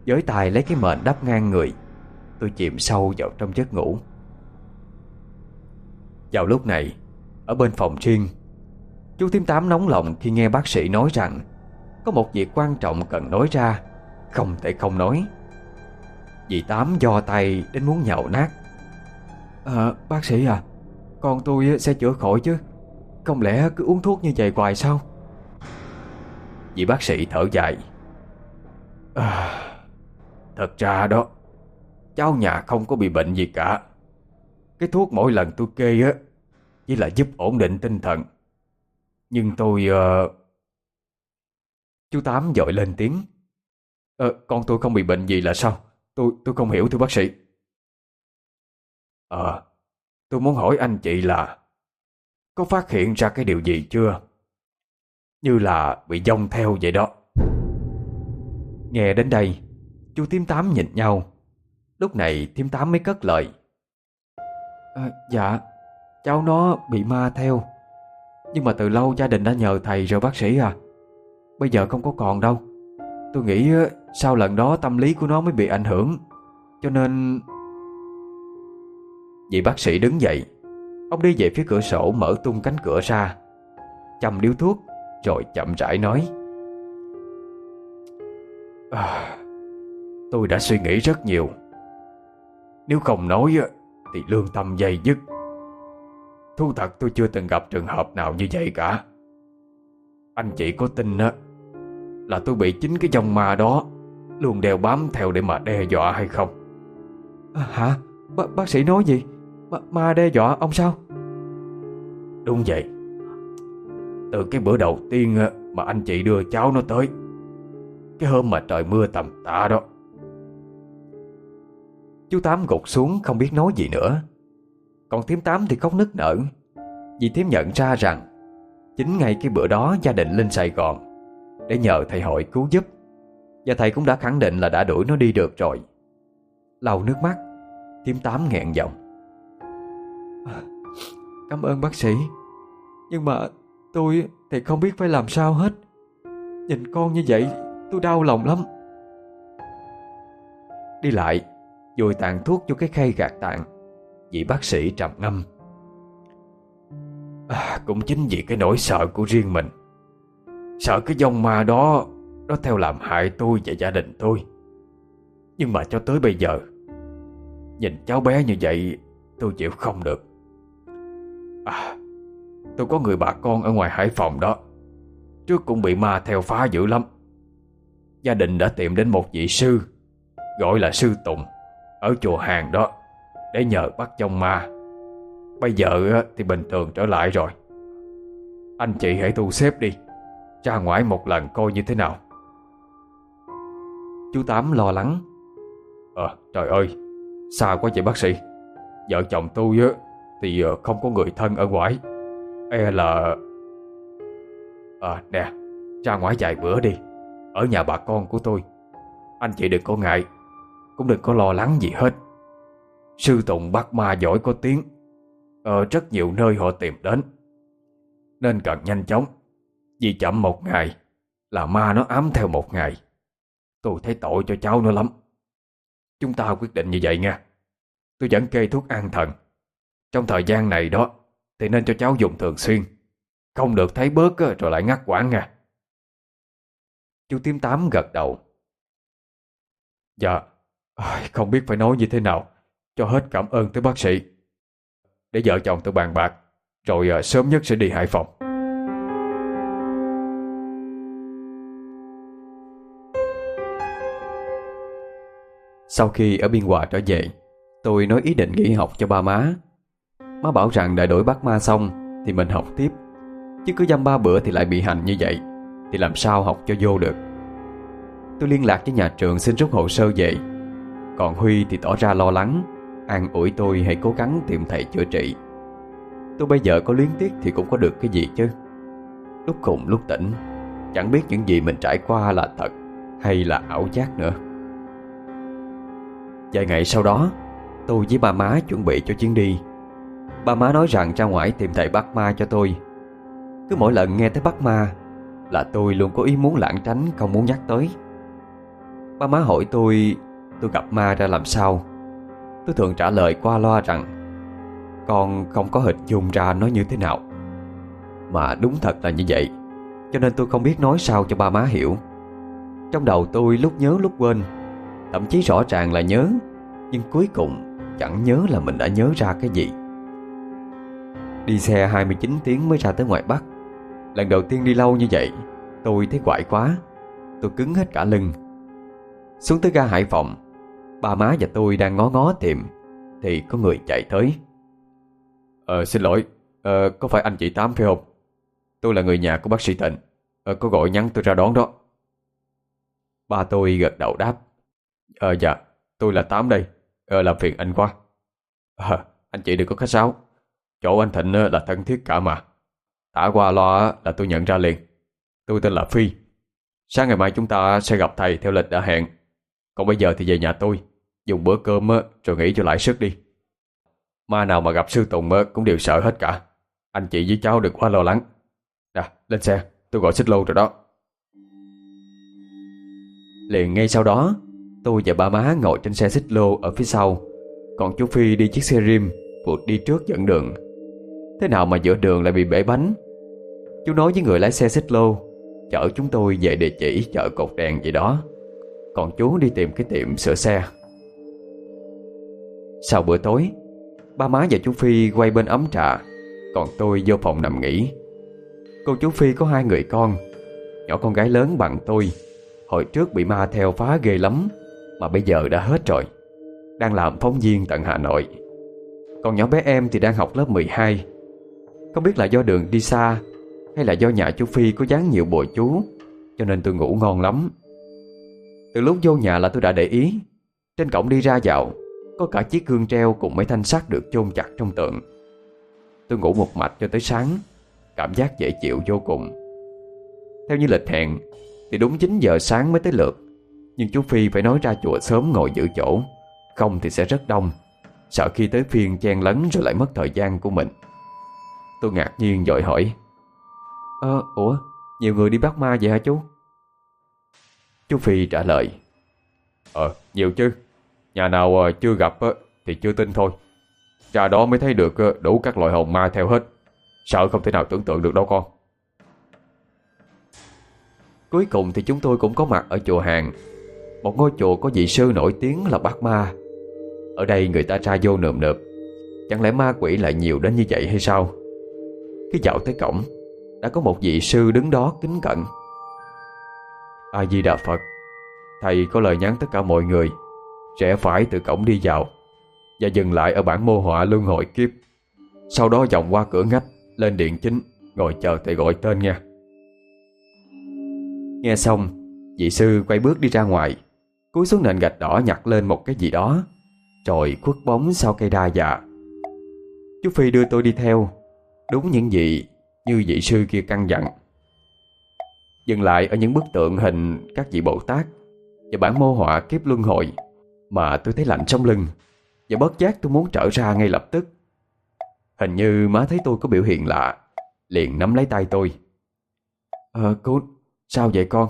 Speaker 2: Giới tài lấy cái mền đắp ngang người. Tôi chìm sâu vào trong giấc ngủ. Vào lúc này, Ở bên phòng riêng, Chú Thiếm Tám nóng lòng khi nghe bác sĩ nói rằng Có một việc quan trọng cần nói ra, Không thể không nói. Dì Tám do tay đến muốn nhậu nát. À bác sĩ à con tôi sẽ chữa khỏi chứ. Không lẽ cứ uống thuốc như vậy hoài sao? Dì bác sĩ thở dài. À, Thật ra đó Cháu nhà không có bị bệnh gì cả. Cái thuốc mỗi lần tôi kê á Chỉ là giúp ổn định tinh thần. Nhưng tôi uh... Chú Tám dội lên tiếng. Ờ, con tôi không bị bệnh gì là sao? Tôi tôi không hiểu thưa bác sĩ. Ờ, tôi muốn hỏi anh chị là có phát hiện ra cái điều gì chưa? Như là bị dông theo vậy đó. Nghe đến đây, chú Tiếm Tám nhìn nhau. Lúc này Tiếm Tám mới cất lời. À, dạ, cháu nó bị ma theo. Nhưng mà từ lâu gia đình đã nhờ thầy rồi bác sĩ à. Bây giờ không có còn đâu. Tôi nghĩ ờ, sau lần đó tâm lý của nó mới bị ảnh hưởng Cho nên Vị bác sĩ đứng dậy. Ông đi về phía cửa sổ mở tung cánh cửa ra. Chăm điếu thuốc Rồi chậm rãi nói. À, Tôi đã suy nghĩ rất nhiều. Nếu không nói Thì lương tâm dày dứt. Thu thật tôi chưa từng gặp trường hợp nào như vậy cả. Anh chị có tin á Là tôi bị chính cái dòng ma đó Luôn đeo bám theo để mà đe dọa hay không?
Speaker 1: À, Hả? B bác sĩ nói gì? Ma, ma đe dọa ông sao?
Speaker 2: Đúng vậy. Từ cái bữa đầu tiên ờ, mà anh chị đưa cháu nó tới Cái hôm mà trời mưa tầm tạ đó
Speaker 1: Chú Tám gục xuống không biết nói gì nữa. Còn thím Tám thì khóc nức nở Vì thím nhận ra rằng Chính ngay cái bữa đó gia đình lên Sài Gòn Để nhờ thầy hội cứu giúp Và thầy cũng đã khẳng định là đã đuổi nó đi được rồi. Lau nước mắt Thím Tám nghẹn giọng. Cảm ơn bác sĩ. Nhưng mà tôi thì không biết phải làm sao hết. Nhìn con như vậy tôi đau lòng lắm. Đi lại Rồi tàn thuốc vô cái khay gạt tàn Vị bác sĩ trầm ngâm.
Speaker 2: À, Cũng chính vì cái nỗi sợ của riêng mình. Sợ cái dòng ma đó Nó theo làm hại tôi và gia đình tôi. Nhưng mà cho tới bây giờ Nhìn cháu bé như vậy Tôi chịu không được. À Tôi có người bà con ở ngoài Hải Phòng đó. Trước cũng bị ma theo phá dữ lắm. Gia đình đã tìm đến một vị sư, Gọi là sư Tùng, Ở chùa hàng đó, Để nhờ bắt trong ma. Bây giờ thì bình thường trở lại rồi. Anh chị hãy tu xếp đi, Ra ngoài một lần coi như thế nào.
Speaker 1: Chú Tám lo lắng.
Speaker 2: Ờ trời ơi sao quá vậy bác sĩ. Vợ chồng tôi thì ờ, không có người thân ở ngoài. E là À nè, Ra ngoài vài bữa đi. Ở nhà bà con của tôi. Anh chị đừng có ngại, Cũng đừng có lo lắng gì hết. Sư Tùng bắt ma giỏi có tiếng. Ở rất nhiều nơi họ tìm đến. Nên cần nhanh chóng. Vì chậm một ngày, Là ma nó ám theo một ngày. Tôi thấy tội cho cháu nó lắm. Chúng ta quyết định như vậy nha Tôi vẫn kê thuốc an thần. Trong thời gian này đó Thì nên cho cháu dùng thường xuyên. Không được thấy bớt rồi lại ngắt quãng nha.
Speaker 1: Chú Tiếm tám gật đầu.
Speaker 2: Dạ Không biết phải nói như thế nào Cho hết cảm ơn tới bác sĩ. Để vợ chồng tôi bàn bạc Rồi à, sớm nhất sẽ đi Hải Phòng.
Speaker 1: Sau khi ở Biên Hòa trở về Tôi nói ý định nghỉ học cho ba má. Má bảo rằng đợi đổi bắt ma xong Thì mình học tiếp. Chứ cứ dăm ba bữa thì lại bị hành như vậy, Thì làm sao học cho vô được? Tôi liên lạc với nhà trường xin rút hồ sơ về. Còn Huy thì tỏ ra lo lắng, An ủi tôi hãy cố gắng tìm thầy chữa trị. Tôi bây giờ có luyến tiếc thì cũng có được cái gì chứ? Lúc khùng lúc tỉnh, Chẳng biết những gì mình trải qua là thật Hay là ảo giác nữa. Vài ngày sau đó, Tôi với ba má chuẩn bị cho chuyến đi. Ba má nói rằng ra ngoài tìm thầy bắt ma cho tôi. Cứ mỗi lần nghe tới bắt ma Là tôi luôn có ý muốn lãng tránh, Không muốn nhắc tới. Ba má hỏi tôi Tôi gặp ma ra làm sao? Tôi thường trả lời qua loa rằng, Con không có hình dung ra nó như thế nào. Mà đúng thật là như vậy, Cho nên tôi không biết nói sao cho ba má hiểu. Trong đầu tôi lúc nhớ lúc quên, Thậm chí rõ ràng là nhớ, Nhưng cuối cùng chẳng nhớ là mình đã nhớ ra cái gì. Đi xe 29 tiếng mới ra tới ngoài Bắc. Lần đầu tiên đi lâu như vậy Tôi thấy quại quá. Tôi cứng hết cả lưng. Xuống tới ga Hải Phòng Ba má và tôi đang ngó ngó tìm Thì có người chạy tới.
Speaker 2: Ờ xin lỗi Ờ có phải anh chị Tám phải không? Tôi là người nhà của bác sĩ Tịnh. Ờ, Có gọi nhắn tôi ra đón đó.
Speaker 1: Ba tôi gật đầu đáp.
Speaker 2: Ờ dạ tôi là Tám đây. Ờ làm phiền anh quá. Ờ, Anh chị đừng có khách sáo. Chỗ anh Thịnh ờ, là thân thiết cả mà. Thả qua loa ờ, là tôi nhận ra liền. Tôi tên là Phi. Sáng ngày mai chúng ta ờ, sẽ gặp thầy theo lịch đã hẹn. Còn bây giờ thì về nhà tôi, Dùng bữa cơm rồi nghỉ cho lại sức đi. Ma nào mà gặp sư Tùng cũng đều sợ hết cả. Anh chị với cháu đừng quá lo lắng. Nè, lên xe, tôi gọi xích lô rồi đó.
Speaker 1: Liền ngay sau đó, Tôi và ba má ngồi trên xe xích lô ở phía sau. Còn chú Phi đi chiếc xe rim, Vụt đi trước dẫn đường. Thế nào mà giữa đường lại bị bể bánh? Chú nói với người lái xe xích lô, Chở chúng tôi về địa chỉ chợ cột đèn gì đó. Còn chú đi tìm cái tiệm sửa xe. Sau bữa tối, Ba má và chú Phi quay bên ấm trà, Còn tôi vô phòng nằm nghỉ. Cô chú Phi có hai người con,
Speaker 2: Nhỏ con gái lớn bằng tôi. Hồi trước bị ma theo phá ghê lắm, Mà bây giờ đã hết rồi. Đang làm phóng viên tận Hà Nội. Còn nhỏ bé em thì đang học lớp 12 không biết là do đường đi xa Hay là do nhà chú Phi có dán nhiều bồi chú, Cho nên tôi ngủ ngon lắm. Từ lúc vô nhà là tôi đã để ý, Trên cổng đi ra dạo, Có cả chiếc gương treo cùng mấy thanh sắt được chôn chặt trong tượng Tôi ngủ một mạch cho tới sáng, Cảm giác dễ chịu vô cùng. Theo như lịch hẹn, Thì đúng 9 giờ sáng mới tới lượt, Nhưng chú Phi phải nói ra chùa sớm ngồi giữ chỗ, Không thì sẽ rất đông, Sợ khi tới phiên chen lấn rồi lại mất thời gian của mình. Tôi ngạc nhiên dội hỏi. Ờ, ủa, nhiều người đi bắt ma vậy hả chú? Chú Phi trả lời. Ờ, nhiều chứ. Nhà nào ờ, chưa gặp thì chưa tin thôi. Ra đó mới thấy được đủ các loại hồn ma theo hết. Sợ không thể nào tưởng tượng được đâu con. Cuối cùng thì chúng tôi cũng có mặt ở chùa Hàng. Một ngôi chùa có vị sư nổi tiếng là Bát Ma. Ở đây người ta ra vô nườm nượp. Chẳng lẽ ma quỷ lại nhiều đến như vậy hay sao khi dạo tới cổng, Đã có một vị sư đứng đó kính cận. A-di-đà Phật, Thầy có lời nhắn tất cả mọi người Rẽ phải từ cổng đi vào Và dừng lại ở bản mô họa luân hồi kiếp. Sau đó vòng qua cửa ngách, Lên điện chính, Ngồi chờ thầy gọi tên nha Nghe xong, Vị sư quay bước đi ra ngoài, Cúi xuống nền gạch đỏ nhặt lên một cái gì đó, Rồi khuất bóng sau cây đa dạ. Chú Phi đưa tôi đi theo Đúng những gì Như vị sư kia căn dặn. Dừng lại ở những bức tượng hình Các vị Bồ Tát Và bản mô họa kiếp luân hồi Mà tôi thấy lạnh sống lưng Và bất giác tôi muốn trở ra ngay lập tức. Hình như má thấy tôi có biểu hiện lạ Liền nắm lấy tay tôi. Ờ cô Sao vậy con?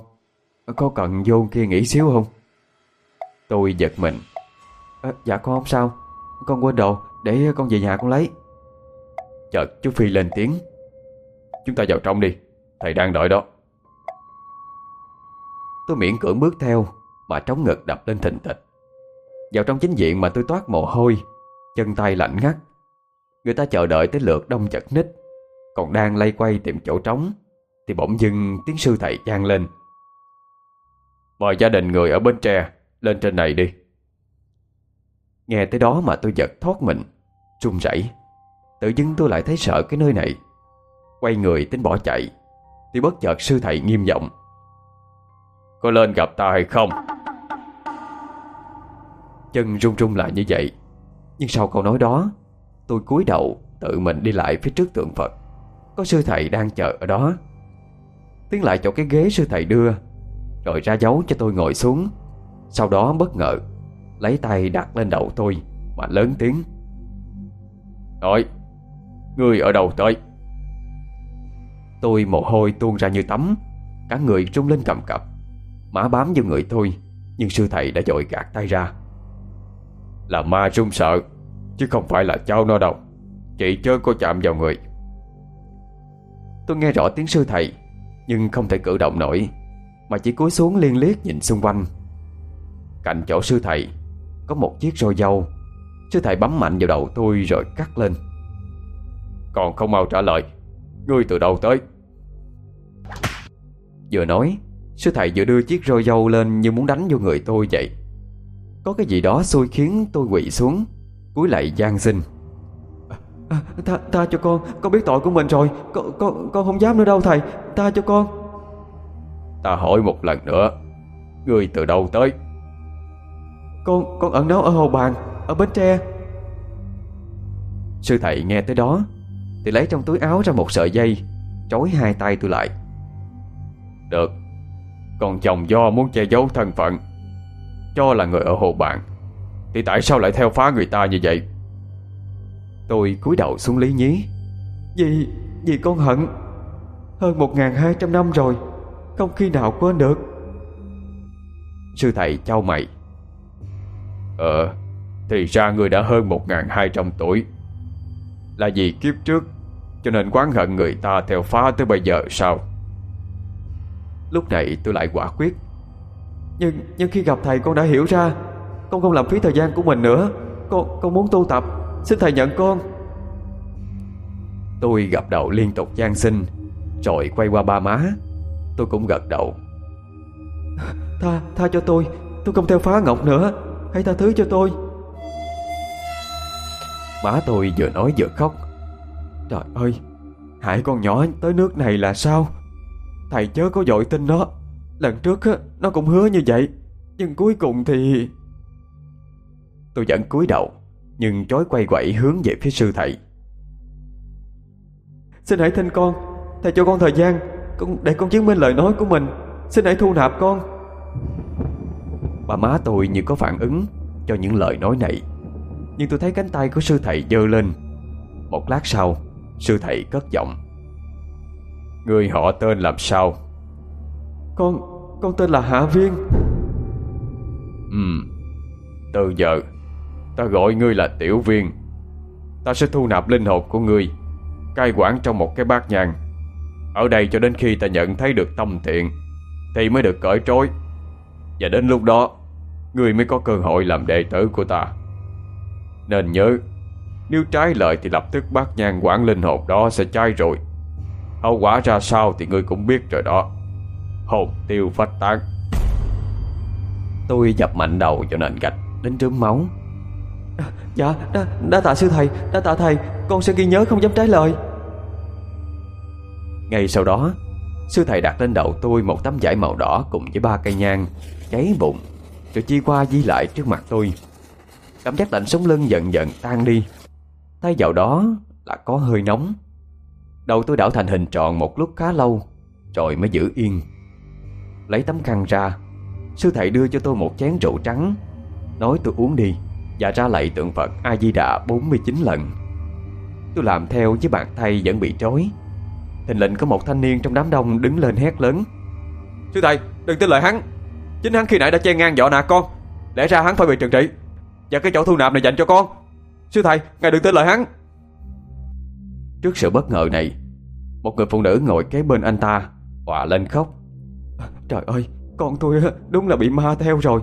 Speaker 2: Có cần vô kia nghỉ xíu không? Tôi giật mình. À, Dạ con không sao. Con quên đồ để con về nhà con lấy. Chợt chú Phi lên tiếng. Chúng ta vào trong đi, Thầy đang đợi đó. Tôi miễn cưỡng bước theo, Mà trống ngực đập lên thình thịch. Vào trong chính diện mà tôi toát mồ hôi, Chân tay lạnh ngắt. Người ta chờ đợi tới lượt đông chật ních. Còn đang lay quay tìm chỗ trống, Thì bỗng dưng tiếng sư thầy trang lên. Mời gia đình người ở bên tre, Lên trên này đi. Nghe tới đó mà tôi giật thoát mình, run rẩy. Tự dưng tôi lại thấy sợ cái nơi này. Quay người tính bỏ chạy, Thì bất chợt sư thầy nghiêm giọng. Có lên gặp ta hay không? Chân run run lại như vậy. Nhưng sau câu nói đó, Tôi cúi đầu tự mình đi lại phía trước tượng Phật. Có sư thầy đang chờ ở đó. Tiến lại chỗ cái ghế sư thầy đưa, Rồi ra dấu cho tôi ngồi xuống. Sau đó bất ngờ, Lấy tay đặt lên đầu tôi, Mà lớn tiếng. Nói người ở đâu tới. Tôi mồ hôi tuôn ra như tắm. Cả người trung lên cầm cập. Má bám vô người tôi, Nhưng sư thầy đã dội gạt tay ra. Là ma run sợ, Chứ không phải là cháu nó đâu. Chị chớ có chạm vào người. Tôi nghe rõ tiếng sư thầy, Nhưng không thể cử động nổi, Mà chỉ cúi xuống liên liếc nhìn xung quanh. Cạnh chỗ sư thầy, Có một chiếc roi dâu. Sư thầy bấm mạnh vào đầu tôi rồi cắt lên. Còn không mau trả lời. Ngươi từ đâu tới? Vừa nói Sư thầy vừa đưa chiếc roi dâu lên Như muốn đánh vô người tôi vậy. Có cái gì đó xui khiến tôi quỵ xuống cúi lại gian xin. À, tha, tha cho con Con biết tội của mình rồi. Con, con, con không dám nữa đâu thầy. Tha cho con. Ta hỏi một lần nữa Người từ đâu tới? Con con ẩn náu ở Hồ Bàn Ở Bến Tre. Sư thầy nghe tới đó thì lấy trong túi áo ra một sợi dây Trói hai tay tôi lại. Được, Còn chồng do muốn che giấu thân phận, Cho là người ở Hồ bạn, thì tại sao lại theo phá người ta như vậy? Tôi cúi đầu xuống lý nhí. Vì Vì con hận. Hơn 1.200 năm rồi, Không khi nào quên được. Sư thầy trao mày. Ờ Thì ra người đã hơn 1.200 tuổi. Là vì kiếp trước cho nên quán hận người ta theo phá tới bây giờ sao? Lúc này tôi lại quả quyết. Nhưng nhưng khi gặp thầy con đã hiểu ra con không làm phí thời gian của mình nữa. Con con muốn tu tập. Xin thầy nhận con. Tôi gặp đầu liên tục gian sinh Rồi quay qua ba má. Tôi cũng gật đầu.
Speaker 1: Tha, tha cho tôi. Tôi không theo phá ngọc nữa. Hãy tha thứ cho tôi.
Speaker 2: Má tôi vừa nói vừa khóc
Speaker 1: Trời ơi Hại con nhỏ tới nước này là sao? Thầy chớ có dội tin nó. Lần trước nó cũng hứa như vậy Nhưng cuối cùng thì
Speaker 2: Tôi vẫn cúi đầu Nhưng chối quay quậy hướng về phía sư thầy.
Speaker 1: Xin hãy tin con Thầy cho con thời gian con, Để con chứng minh lời nói của mình. Xin hãy thu nạp con.
Speaker 2: Bà má tôi như có phản ứng Cho những lời nói này Nhưng tôi thấy cánh tay của sư thầy dơ lên. Một lát sau Sư thầy cất giọng. Người họ tên làm sao?
Speaker 1: Con Con tên là Hạ Viên.
Speaker 2: Ừ Từ giờ Ta gọi ngươi là Tiểu Viên. Ta sẽ thu nạp linh hồn của ngươi Cai quản trong một cái bát nhang. Ở đây cho đến khi ta nhận thấy được tâm thiện Thì mới được cởi trói. Và đến lúc đó Ngươi mới có cơ hội làm đệ tử của ta. Nên nhớ Nếu trái lời thì lập tức bát nhang quản linh hồn đó sẽ cháy rồi. Hậu quả ra sao thì ngươi cũng biết rồi đó. Hồn tiêu phách tán. Tôi dập mạnh đầu cho nền gạch Đến trướng máu.
Speaker 1: Dạ đã, đã tạ sư thầy Đã tạ thầy Con sẽ ghi nhớ không dám trái lời.
Speaker 2: Ngay sau đó Sư thầy đặt lên đầu tôi một tấm vải màu đỏ Cùng với ba cây nhang Cháy bụng Rồi chi qua di lại trước mặt tôi. Cảm giác lạnh sống lưng dần dần tan đi Thay vào đó là có hơi nóng. Đầu tôi đảo thành hình tròn một lúc khá lâu, Rồi mới giữ yên. Lấy tấm khăn ra, Sư thầy đưa cho tôi một chén rượu trắng. Nói tôi uống đi, Và ra lạy tượng Phật A-di-đà 49 lần. Tôi làm theo với bàn tay vẫn bị trói. Hình lệnh có một thanh niên trong đám đông đứng lên hét lớn.
Speaker 1: Sư thầy, đừng tin lời hắn. Chính hắn khi nãy đã che ngang dọ nạt con. Lẽ ra hắn phải bị trừng trị. Và cái chỗ thu nạp này dành cho con. Sư thầy ngài đừng tin lời hắn.
Speaker 2: Trước sự bất ngờ này Một người phụ nữ ngồi kế bên anh ta Hòa lên khóc.
Speaker 1: Trời ơi con tôi đúng là bị ma theo rồi.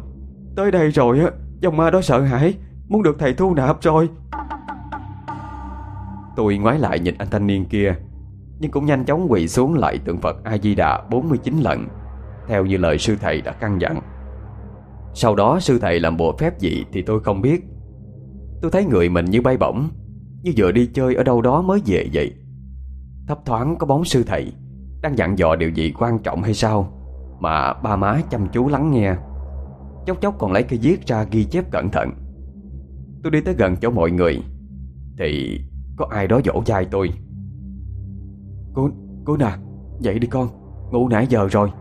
Speaker 1: Tới đây rồi á Dòng ma đó sợ hãi Muốn được thầy thu nạp rồi.
Speaker 2: Tôi ngoái lại nhìn anh thanh niên kia Nhưng cũng nhanh chóng quỳ xuống lại tượng Phật A-di-đà 49 lần Theo như lời sư thầy đã căn dặn. Sau đó sư thầy làm bộ phép gì thì tôi không biết Tôi thấy người mình như bay bổng Như vừa đi chơi ở đâu đó mới về vậy. Thấp thoáng có bóng sư thầy Đang dặn dò điều gì quan trọng hay sao Mà ba má chăm chú lắng nghe. Chốc chốc còn lấy cây viết ra ghi chép cẩn thận. Tôi đi tới gần chỗ mọi người Thì có ai đó dỗ dai tôi.
Speaker 1: Cô, cô nè Dậy đi con Ngủ nãy giờ rồi.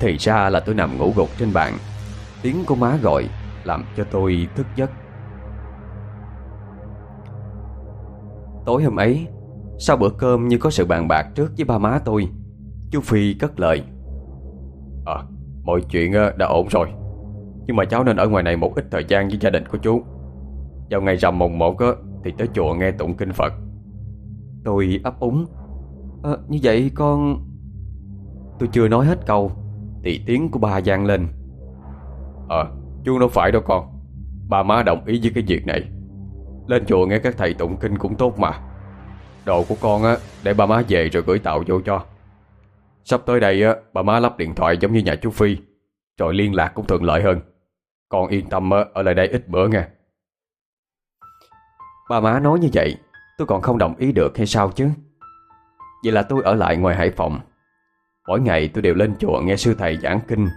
Speaker 2: Thì ra là tôi nằm ngủ gục trên bàn Tiếng của má gọi Làm cho tôi thức giấc. Tối hôm ấy Sau bữa cơm như có sự bàn bạc trước với ba má tôi Chú Phi cất lời. À mọi chuyện ờ, đã ổn rồi. Nhưng mà cháu nên ở ngoài này một ít thời gian với gia đình của chú. Vào ngày rằm mùng một Thì tới chùa nghe tụng kinh Phật. Tôi ấp úng. À, Như vậy con Tôi chưa nói hết câu. Thì tiếng của ba vang lên. Ờ chú nó phải đâu con. Ba má đồng ý với cái việc này lên chùa nghe các thầy tụng kinh cũng tốt mà. Đồ của con á Để ba má về rồi gửi tàu vô cho. Sắp tới đây á Bà má lắp điện thoại giống như nhà chú Phi Rồi liên lạc cũng thuận lợi hơn. Con yên tâm á, ở lại đây ít bữa nghe. Bà má nói như vậy Tôi còn không đồng ý được hay sao chứ? Vậy là tôi ở lại ngoài Hải Phòng. Mỗi ngày tôi đều lên chùa nghe sư thầy giảng kinh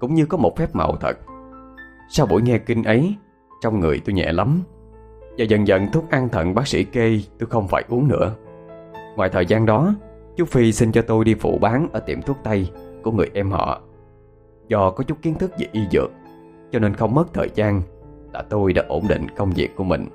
Speaker 2: Cũng như có một phép màu thật. Sau buổi nghe kinh ấy Trong người tôi nhẹ lắm. Và dần dần thuốc an thận bác sĩ kê, Tôi không phải uống nữa. Ngoài thời gian đó, Chú Phi xin cho tôi đi phụ bán Ở tiệm thuốc Tây của người em họ. Do có chút kiến thức về y dược, Cho nên không mất thời gian, Là tôi đã ổn định công việc của mình.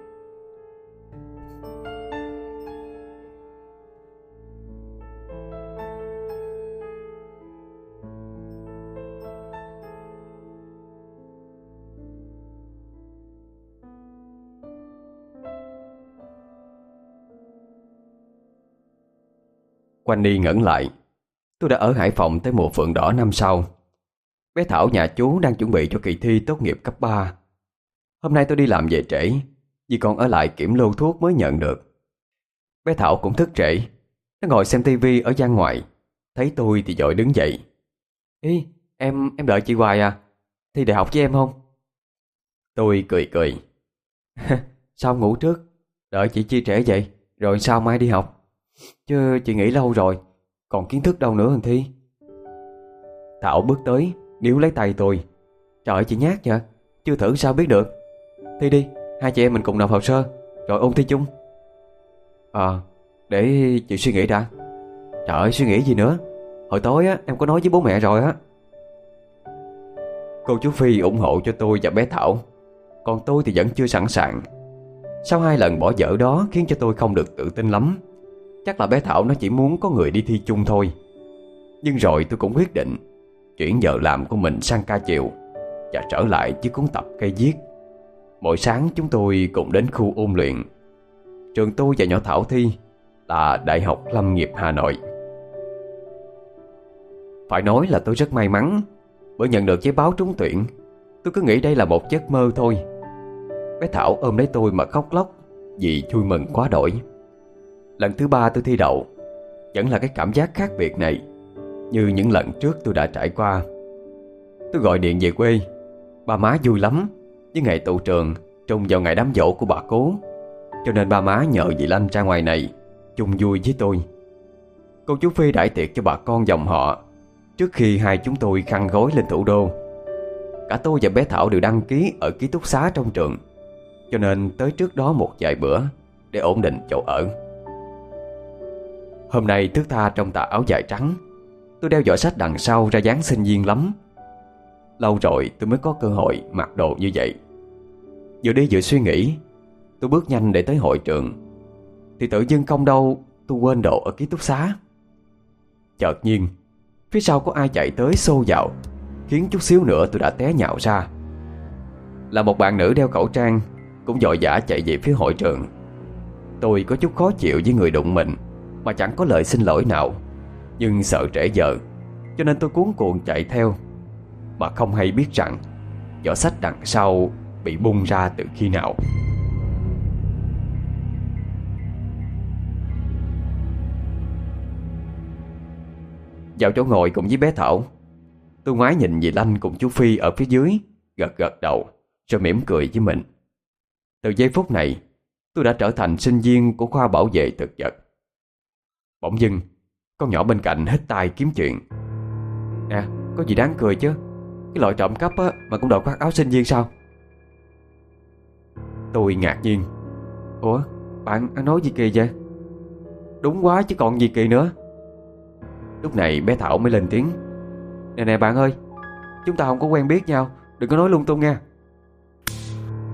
Speaker 2: Quanh đi ngẩn lại. Tôi đã ở Hải Phòng tới mùa phượng đỏ năm sau. Bé Thảo nhà chú đang chuẩn bị cho kỳ thi tốt nghiệp cấp 3 Hôm nay tôi đi làm về trễ Vì còn ở lại kiểm lô thuốc mới nhận được. Bé Thảo cũng thức trễ. Nó ngồi xem tivi ở gian ngoài. Thấy tôi thì dội đứng dậy. Ý em em đợi chị hoài à? Thi đại học với em không? Tôi cười cười, Sao ngủ trước? Đợi chị chi trễ vậy? Rồi sao mai đi học? Chứ chị nghĩ lâu rồi, Còn kiến thức đâu nữa hằng Thi? Thảo bước tới, Níu lấy tay tôi. Trời chị nhát vậy? Chưa thử sao biết được. Thi đi, Hai chị em mình cùng nộp hồ sơ, Rồi ôn thi chung. Ờ Để chị suy nghĩ đã. Trời ơi, suy nghĩ gì nữa? Hồi tối á, em có nói với bố mẹ rồi á. Cô chú Phi ủng hộ cho tôi và bé Thảo. Còn tôi thì vẫn chưa sẵn sàng. Sau hai lần bỏ dở đó Khiến cho tôi không được tự tin lắm. Chắc là bé Thảo nó chỉ muốn có người đi thi chung thôi. Nhưng rồi tôi cũng quyết định Chuyển giờ làm của mình sang ca chiều Và trở lại chứ cuốn tập cây viết. Mỗi sáng chúng tôi cùng đến khu ôn luyện. Trường tôi và nhỏ Thảo thi Là Đại học Lâm nghiệp Hà Nội. Phải nói là tôi rất may mắn, Bởi nhận được giấy báo trúng tuyển, Tôi cứ nghĩ đây là một giấc mơ thôi. Bé Thảo ôm lấy tôi mà khóc lóc Vì vui mừng quá đổi. Lần thứ ba tôi thi đậu. Vẫn là cái cảm giác khác biệt này, Như những lần trước tôi đã trải qua. Tôi gọi điện về quê. Ba má vui lắm, Với ngày tụ trường Trùng vào ngày đám dỗ của bà cố. Cho nên ba má nhờ dì Lanh ra ngoài này, Chung vui với tôi. Cô chú Phi đãi tiệc cho bà con dòng họ, Trước khi hai chúng tôi khăn gối lên thủ đô. Cả tôi và bé Thảo đều đăng ký Ở ký túc xá trong trường. Cho nên tới trước đó một vài bữa, Để ổn định chỗ ở. Hôm nay thức tha trong tà áo dài trắng. Tôi đeo giỏ sách đằng sau ra dáng sinh viên lắm. Lâu rồi tôi mới có cơ hội mặc đồ như vậy. Vừa đi vừa suy nghĩ, Tôi bước nhanh để tới hội trường. Thì tự dưng không đâu, Tôi quên đồ ở ký túc xá. Chợt nhiên, Phía sau có ai chạy tới xô vào, Khiến chút xíu nữa tôi đã té nhạo ra. Là một bạn nữ đeo khẩu trang, Cũng dội dã chạy về phía hội trường. Tôi có chút khó chịu với người đụng mình. Mà chẳng có lời xin lỗi nào. Nhưng sợ trễ giờ, Cho nên tôi cuốn cuộn chạy theo. Mà không hay biết rằng Giỏ sách đằng sau bị bung ra từ khi nào. Vào chỗ ngồi cùng với bé Thảo, Tôi ngoái nhìn dì Lanh cùng chú Phi ở phía dưới, Gật gật đầu, Rồi mỉm cười với mình. Từ giây phút này, Tôi đã trở thành sinh viên của khoa bảo vệ thực vật. Bỗng dưng Con nhỏ bên cạnh hết tay kiếm chuyện. Nè có gì đáng cười chứ? Cái loại trộm cắp á, mà cũng đội khoác áo sinh viên sao? Tôi ngạc nhiên. Ủa bạn ăn nói gì kỳ vậy? Đúng quá chứ còn gì kỳ nữa. Lúc này bé Thảo mới lên tiếng. Nè nè bạn ơi Chúng ta không có quen biết nhau Đừng có nói lung tung nha.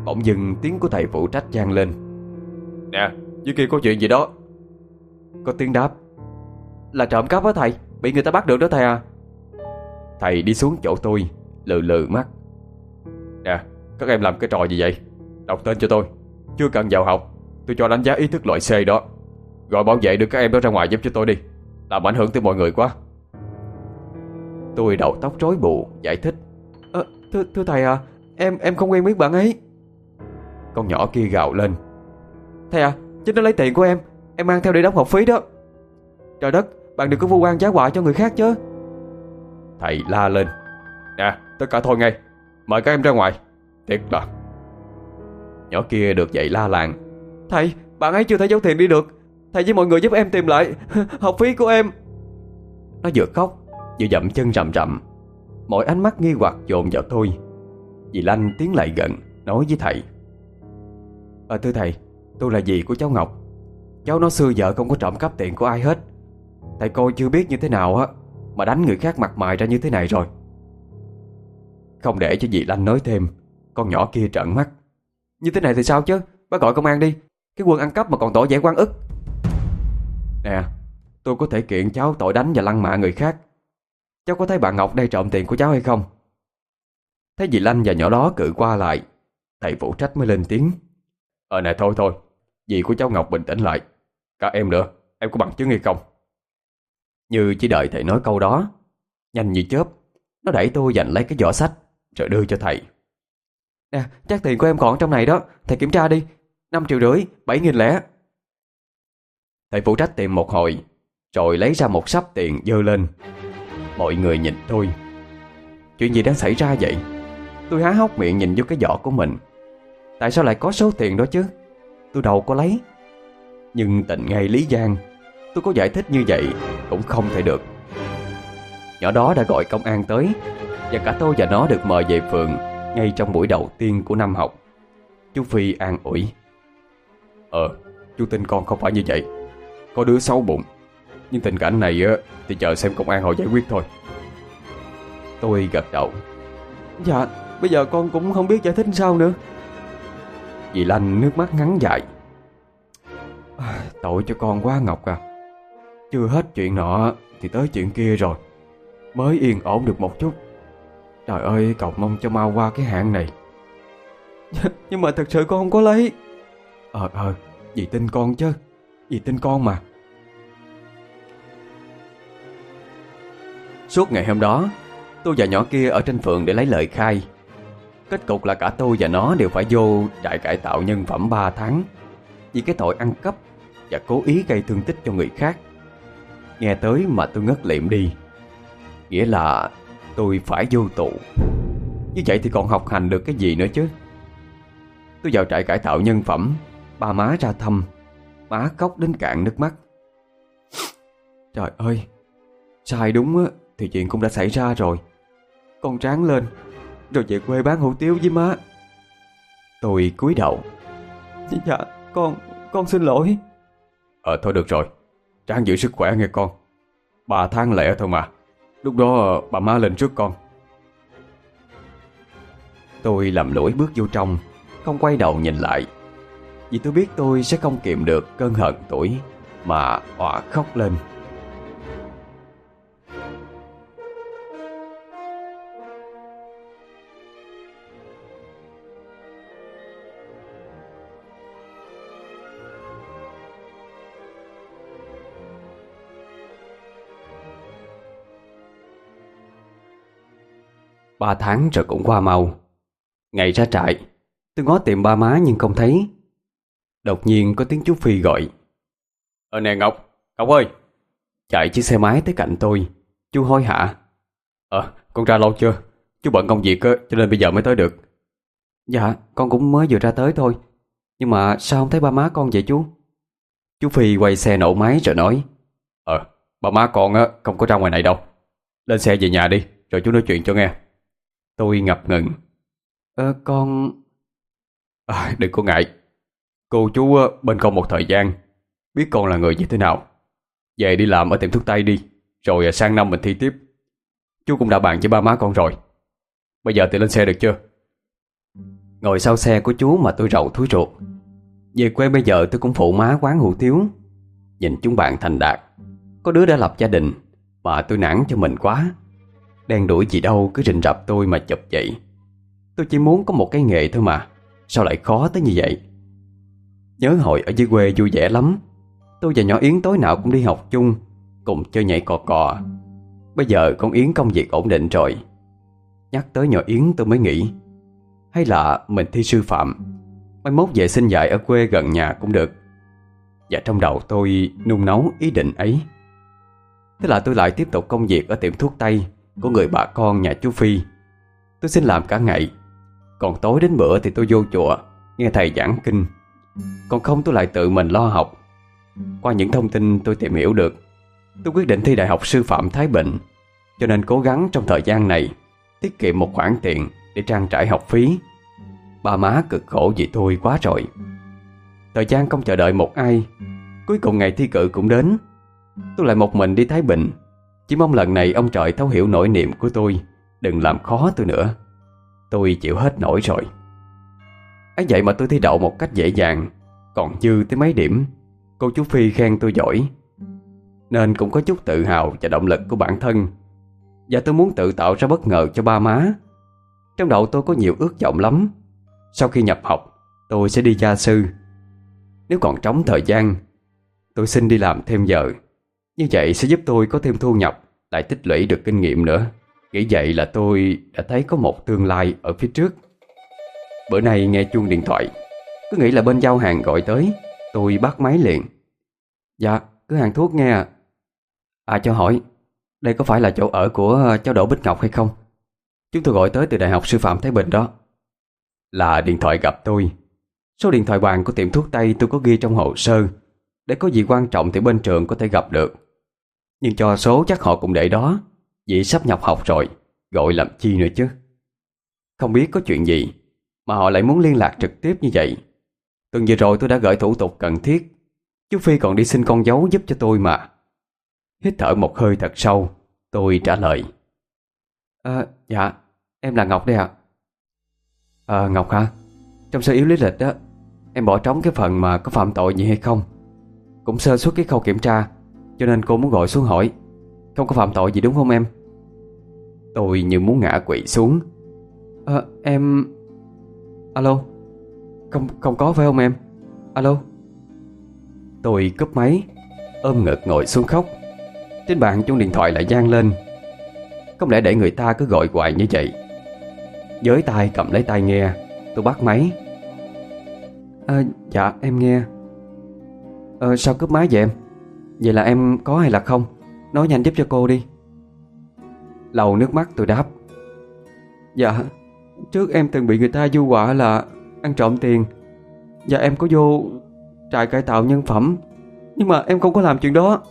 Speaker 2: Bỗng dừng tiếng của thầy phụ trách vang lên. Nè dưới kia có chuyện gì đó? Có tiếng đáp. Là trộm cắp á thầy Bị người ta bắt được đó thầy à. Thầy đi xuống chỗ tôi Lừ lừ mắt. Nè các em làm cái trò gì vậy? Đọc tên cho tôi. Chưa cần vào học Tôi cho đánh giá ý thức loại C đó. Gọi bảo vệ đưa các em đó ra ngoài giúp cho tôi đi. Làm ảnh hưởng tới mọi người quá. Tôi đầu tóc rối bù Giải thích. À, thưa, thưa thầy à Em em không quen biết bạn ấy. Con nhỏ kia gào lên. Thầy à Chính nó lấy tiền của em Em mang theo để đóng học phí đó. Trời đất Bạn đừng có vu oan giá họa cho người khác chứ. Thầy la lên. Nè tất cả thôi ngay. Mời các em ra ngoài. Thiệt là. Nhỏ kia được dậy la làng. Thầy bạn ấy chưa thể giấu tiền đi được. Thầy với mọi người giúp em tìm lại Học phí của em. Nó vừa khóc Vừa dậm chân rầm rầm Mọi ánh mắt nghi hoặc dồn vào tôi. Dì Lanh tiến lại gần Nói với thầy. À thưa thầy Tôi là dì của cháu Ngọc Cháu nó xưa vợ không có trộm cắp tiền của ai hết. Thầy cô chưa biết như thế nào á, Mà đánh người khác mặt mày ra như thế này rồi. Không để cho dì Lanh nói thêm, Con nhỏ kia trợn mắt. Như thế này thì sao chứ? Bác gọi công an đi. Cái quân ăn cắp mà còn tỏ vẻ quan ức. Nè, Tôi có thể kiện cháu tội đánh và lăng mạ người khác. Cháu có thấy bà Ngọc đây trộm tiền của cháu hay không? Thấy dì Lanh và nhỏ đó cự qua lại, Thầy phụ trách mới lên tiếng. Ờ này thôi thôi. Dì của cháu Ngọc bình tĩnh lại. Cả em nữa Em có bằng chứng hay không? Như chỉ đợi thầy nói câu đó Nhanh như chớp Nó đẩy tôi giành lấy cái giỏ sách Rồi đưa cho thầy. Nè chắc tiền của em còn trong này đó Thầy kiểm tra đi 5 triệu rưỡi 7 nghìn lẻ. Thầy phụ trách tìm một hồi Rồi lấy ra một sắp tiền dơ lên. Mọi người nhìn tôi. Chuyện gì đang xảy ra vậy? Tôi há hốc miệng nhìn vô cái giỏ của mình. Tại sao lại có số tiền đó chứ? Tôi đâu có lấy nhưng tình ngay Lý Giang, Tôi có giải thích như vậy Cũng không thể được. Nhỏ đó đã gọi công an tới, Và cả tôi và nó được mời về phường Ngay trong buổi đầu tiên của năm học. Chú Phi an ủi. Ờ Chú tin con không phải như vậy. Có đứa xấu bụng, Nhưng tình cảnh này Thì chờ xem công an họ giải quyết thôi. Tôi gật đầu.
Speaker 1: Dạ Bây giờ con cũng không biết giải thích sao nữa.
Speaker 2: Dì Lanh nước mắt ngắn dài. À, tội cho con quá, Ngọc à. Chưa hết chuyện nọ Thì tới chuyện kia rồi. Mới yên ổn được một chút. Trời ơi cậu mong cho mau qua cái hạn này.
Speaker 1: Nhưng mà thật sự con không có lấy.
Speaker 2: Ờ ờ Dì tin con chứ. Dì tin con mà. Suốt ngày hôm đó, Tôi và nhỏ kia ở trên phường để lấy lời khai. Kết cục là cả tôi và nó đều phải vô trại cải tạo nhân phẩm 3 tháng. Vì cái tội ăn cắp và cố ý gây thương tích cho người khác. Nghe tới mà tôi ngất liệm đi. Nghĩa là tôi phải vô tù. Như vậy thì còn học hành được cái gì nữa chứ? Tôi vào trại cải tạo nhân phẩm, Ba má ra thăm, Má khóc đến cạn nước mắt. Trời ơi, Sai đúng á, Thì chuyện cũng đã xảy ra rồi. Con tráng lên, Rồi về quê bán hủ tiếu với má. Tôi cúi đầu.
Speaker 1: Dạ con Con xin lỗi.
Speaker 2: Ờ thôi được rồi. Trang giữ sức khỏe nghe con. Bà than lẻ thôi mà. Lúc đó, bà má lên trước con. Tôi lầm lỗi bước vô trong. Không quay đầu nhìn lại. Vì tôi biết tôi sẽ không kiềm được cơn hận tuổi Mà òa khóc lên. Ba tháng rồi cũng qua mau. Ngày ra trại, Tôi ngó tìm ba má nhưng không thấy. Đột nhiên có tiếng chú Phi gọi. Ờ nè Ngọc Ngọc ơi. Chạy chiếc xe máy tới cạnh tôi. Chú hối hả? Ờ con ra lâu chưa? Chú bận công việc cho nên bây giờ mới tới được.
Speaker 1: Dạ con cũng mới vừa ra tới thôi. Nhưng mà sao không thấy ba má con vậy chú?
Speaker 2: Chú Phi quay xe nổ máy rồi nói. Ờ ba má con á, không có ra ngoài này đâu. Lên xe về nhà đi, Rồi chú nói chuyện cho nghe. Tôi ngập ngừng.
Speaker 1: Ờ con...
Speaker 2: À, đừng có ngại. Cô chú bên con một thời gian. Biết con là người như thế nào. Về đi làm ở tiệm thuốc tây đi Rồi sang năm mình thi tiếp. Chú cũng đã bàn với ba má con rồi. Bây giờ thì lên xe được chưa?
Speaker 1: Ngồi sau xe của chú mà tôi rầu thúi ruột. Về quê bây giờ tôi cũng phụ má quán hủ tiếu. Nhìn chúng bạn thành đạt. Có đứa đã lập gia đình Mà tôi nản cho mình quá đang đuổi gì đâu, cứ rình rập tôi mà chụp vậy. Tôi chỉ muốn có một cái nghề thôi mà, Sao lại khó tới như vậy? Nhớ hồi ở dưới quê vui vẻ lắm. Tôi và nhỏ Yến tối nào cũng đi học chung, Cùng chơi nhảy cò cò. Bây giờ con Yến công việc ổn định rồi. Nhắc tới nhỏ Yến tôi mới nghĩ, Hay là mình thi sư phạm, Mai mốt về xin dạy ở quê gần nhà cũng được. Và trong đầu tôi nung nấu ý định ấy. Thế là tôi lại tiếp tục công việc ở tiệm thuốc Tây. Của người bà con nhà chú Phi. Tôi xin làm cả ngày. Còn tối đến bữa thì tôi vô chùa, Nghe thầy giảng kinh. Còn không tôi lại tự mình lo học. Qua những thông tin tôi tìm hiểu được, Tôi quyết định thi Đại học Sư phạm Thái Bình. Cho nên cố gắng trong thời gian này, Tiết kiệm một khoản tiền Để trang trải học phí. Ba má cực khổ vì tôi quá rồi. Thời gian không chờ đợi một ai, Cuối cùng ngày thi cử cũng đến. Tôi lại một mình đi Thái Bình. Chỉ mong lần này ông trời thấu hiểu nỗi niềm của tôi. Đừng làm khó tôi nữa. Tôi chịu hết nổi rồi. Ấy vậy mà tôi thi đậu một cách dễ dàng. Còn dư tới mấy điểm. Cô chú Phi khen tôi giỏi. Nên cũng có chút tự hào và động lực của bản thân. Và tôi muốn tự tạo ra bất ngờ cho ba má. Trong đầu tôi có nhiều ước vọng lắm. Sau khi nhập học, Tôi sẽ đi gia sư. Nếu còn trống thời gian, Tôi xin đi làm thêm giờ. Như vậy sẽ giúp tôi có thêm thu nhập. Lại tích lũy được kinh nghiệm nữa. Nghĩ vậy là tôi đã thấy có một tương lai ở phía trước. Bữa nay nghe chuông điện thoại. Cứ nghĩ là bên giao hàng gọi tới Tôi bắt máy liền. Dạ, cứ hàng thuốc nghe à À cho hỏi Đây có phải là chỗ ở của cháu Đỗ Bích Ngọc hay không? Chúng tôi gọi tới từ Đại học Sư phạm Thái Bình đó.
Speaker 2: Là điện thoại gặp tôi. Số điện thoại bàn của tiệm thuốc Tây tôi có ghi trong hồ sơ. Để có gì quan trọng thì bên trường có thể gặp được. Nhưng cho số chắc họ cũng để đó. Vì sắp nhập học rồi Gọi làm chi nữa chứ? Không biết có chuyện gì Mà họ lại muốn liên lạc trực tiếp như vậy. Tuần vừa rồi tôi đã gửi thủ tục cần thiết. Chú Phi còn đi xin con dấu giúp cho tôi mà. Hít thở một hơi thật sâu Tôi trả lời.
Speaker 1: À, Dạ Em là Ngọc đây ạ.
Speaker 2: À. Ngọc hả? Trong sơ yếu lý lịch đó Em bỏ trống cái phần mà có phạm tội gì hay không? Cũng sơ suất cái khâu kiểm tra. Cho nên cô muốn gọi xuống hỏi. Không có phạm tội gì đúng không em? Tôi như muốn ngã quỵ xuống.
Speaker 1: À, Em Alo? Không không có phải không em? Alo?
Speaker 2: Tôi cúp máy Ôm ngực ngồi xuống khóc. Trên bàn chuông điện thoại lại gian lên. Không lẽ để người ta cứ gọi hoài như vậy? Giới tay cầm lấy tai nghe Tôi bắt máy.
Speaker 1: À, Dạ em nghe. À, Sao cúp máy vậy em Vậy là em có hay là không? Nói nhanh giúp cho cô đi.
Speaker 2: Lầu nước mắt tôi đáp.
Speaker 1: Dạ Trước em từng bị người ta du họa là Ăn trộm tiền. Và em có vô trại cải tạo nhân phẩm Nhưng mà em không có làm chuyện đó.